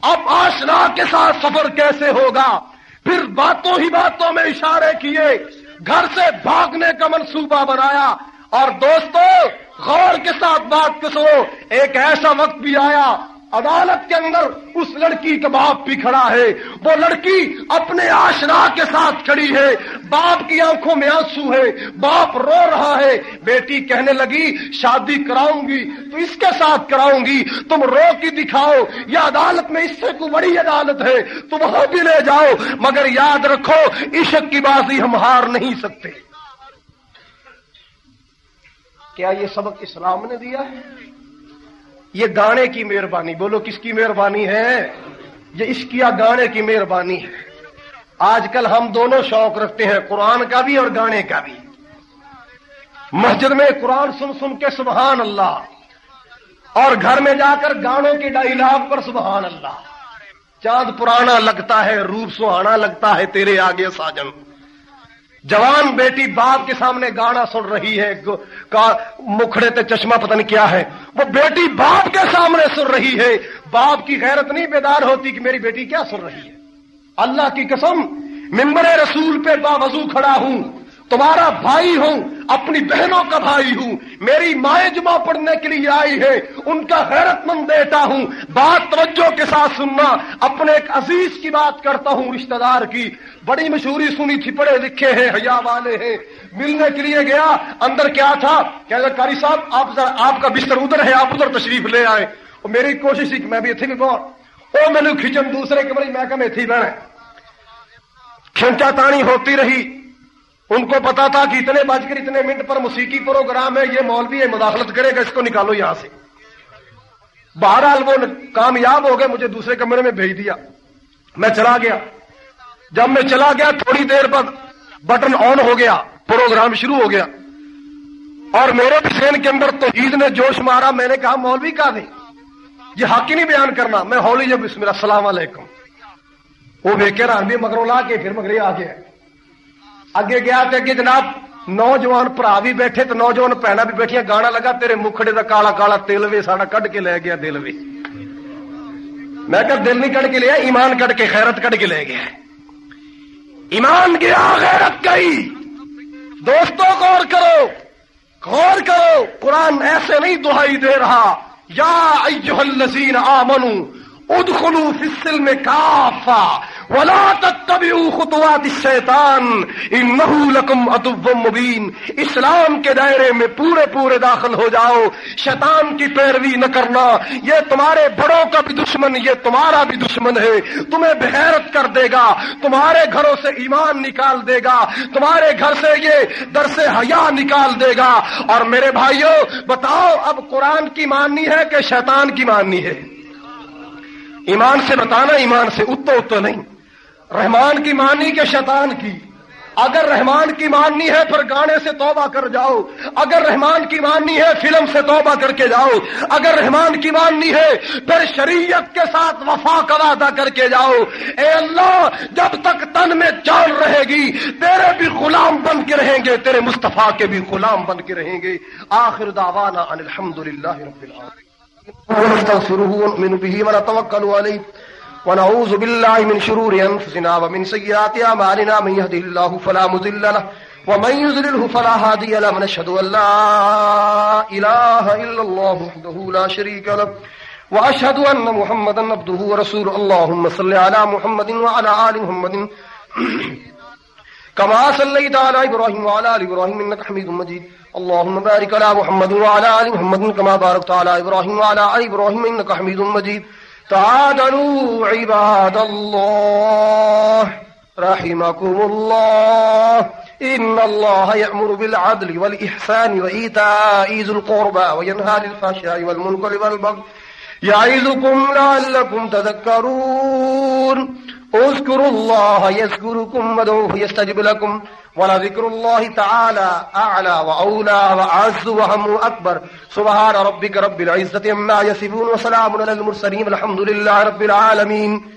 اب آشنا کے ساتھ سفر کیسے ہوگا؟ پھر باتوں ہی باتوں میں اشارے کیے۔ گھر سے بھاگنے کا منصوبہ بنایا۔ اور دوستو، غور کے ساتھ بات کسو، ایک ایسا وقت بھی آیا عدالت کے اندر اس لڑکی کا باپ بھی کھڑا ہے۔ وہ لڑکی اپنے آشنا کے ساتھ کھڑی ہے۔ باپ کی آنکھوں میں آنسو ہے۔ باپ رو رہا ہے۔ بیٹی کہنے لگی، شادی کراؤں گی تو اس کے ساتھ کراؤں گی تم رو کی دکھاؤ۔ یہ عدالت میں اس سے کوئی بڑی عدالت ہے۔ تم وہاں بھی لے جاؤ۔ مگر یاد رکھو، عشق کی بازی ہم ہار نہیں سکتے۔ کیا یہ سبق اسلام نے دیا ہے؟ یہ گانے کی مہربانی، بولو کس کی مہربانی ہے؟ یہ اس کیا گانے کی مہربانی ہے۔ آج کل ہم دونوں شوق رکھتے ہیں قرآن کا بھی اور گانے کا بھی۔ مسجد میں قرآن سن سن کے سبحان اللہ۔ اور گھر میں جا کر گانوں کی ڈائلاگ پر سبحان اللہ۔ چاند پرانا لگتا ہے، روپ سہانا لگتا ہے تیرے آگے ساجن۔ جوان بیٹی باپ کے سامنے گانا سن رہی ہے مکھڑے تے چشمہ پتن کیا ہے۔ وہ بیٹی باپ کے سامنے سن رہی ہے۔ باپ کی غیرت نہیں بیدار ہوتی کہ میری بیٹی کیا سن رہی ہے۔ اللہ کی قسم، ممبر رسول پہ باوضو کھڑا ہوں، تمہارا بھائی ہوں اپنی بہنوں کا بھائی ہوں۔ میری مائیں جمع پڑھنے کے لیے آئی ہے ان کا حیرت مند بیٹا ہوں۔ بات توجہ کے ساتھ سننا۔ اپنے ایک عزیز کی بات کرتا ہوں رشتہ دار کی۔ بڑی مشہوری سنی تھی پڑھے لکھے ہیں، حیا والے ہیں۔ ملنے کے لیے گیا۔ اندر کیا تھا؟ کہ کاری صاحب، آپ آپ کا بستر ادھر ہے، آپ ادھر تشریف لے آئے۔ اور میری کوشش تھی کہ میں بھی اتنے بھی بہت۔ وہ میں نے کھچن دوسرے کے بڑی میں کہ میں تھی بہن کھینچا تانی ہوتی رہی۔ ان کو پتا تھا کہ اتنے بج کر اتنے منٹ پر موسیقی پروگرام ہے، یہ مولوی ہے مداخلت کرے گا، اس کو نکالو یہاں سے۔ بہرحال وہ کامیاب ہو گئے، مجھے دوسرے کمرے میں بھیج دیا۔ میں چلا گیا۔ جب میں چلا گیا، تھوڑی دیر بعد بٹن آن ہو گیا، پروگرام شروع ہو گیا۔ اور میرے بھی کے اندر توحید نے جوش مارا، میں نے کہا، مولوی کا دیں یہ حق ہی نہیں بیان کرنا۔ میں ہولی جب بسم اللہ، السلام علیکم۔ وہ ویکے بھی مگر لا کے پھر مگر آ گیا اگے گیا تو اگے جناب نوجوان برا بھی بیٹھے تو نوجوان پہنا بھی بیٹھیا گانا لگا تیرے مکھڑے کا کالا کالا تل وے ساڑا کڈ کے لے گیا دل بھی میں کہ دل نہیں کٹ کے لیا ایمان کٹ کے خیرت کٹ کے لے گیا ایمان گیا غیرت گئی دوستوں غور کرو غور کرو قرآن ایسے نہیں دہائی دے رہا یا ایوہ الذین آمنو ادخلو فی السلم کافا ولا تتبعوا خطوات الشیطان انه لكم عدو مبین اسلام کے دائرے میں پورے پورے داخل ہو جاؤ. شیطان کی پیروی نہ کرنا. یہ تمہارے بڑوں کا بھی دشمن، یہ تمہارا بھی دشمن ہے. تمہیں بحیرت کر دے گا. تمہارے گھروں سے ایمان نکال دے گا. تمہارے گھر سے یہ درس حیا نکال دے گا. اور میرے بھائیوں بتاؤ، اب قرآن کی ماننی ہے کہ شیطان کی ماننی ہے؟ ایمان سے بتانا، ایمان سے اتو اتو نہیں۔ رحمان کی مانی کے شیطان کی۔ اگر رحمان کی ماننی ہے، پھر گانے سے توبہ کر جاؤ۔ اگر رحمان کی ماننی ہے، فلم سے توبہ کر کے جاؤ۔ اگر رحمان کی ماننی ہے، پھر شریعت کے ساتھ وفا کا وعدہ کر کے جاؤ۔ اے اللہ، جب تک تن میں جان رہے گی، تیرے بھی غلام بن کے رہیں گے۔ تیرے مصطفیٰ کے بھی غلام بن کے رہیں گے۔ آخر دعوانا ان الحمد للہ رب العالمین۔ ونستغفره ونؤمن به ونتوكل عليه ونعوذ بالله من شرور أنفسنا ومن سيئات أعمالنا من يهده الله فلا مضل له ومن يضلله فلا هادي له ونشهد أن لا إله إلا الله وحده لا شريك له وأشهد أن محمدا عبده ورسوله. اللهم صل على محمد وعلى آل محمد. كما صليت على إبراهيم وعلى آل إبراهيم إنك حميد مجيد. اللهم بارك على محمد وعلى آل محمد كما باركت على إبراهيم وعلى آل إبراهيم إنك حميد مجيد. تعادلوا عباد الله رحمكم الله. إن الله يأمر بالعدل والإحسان وإيتاء ذي القربى وينهى للفحشاء والمنكر والبغي. يعظكم لعلكم تذكرون. اذكروا الله يذكركم ودعوه يستجب لكم. ولذكر الله تعالى أعلى وأولى وأعز وهم أكبر سبحان ربك رب العزة عما يصفون وسلام على المرسلين الحمد لله رب العالمين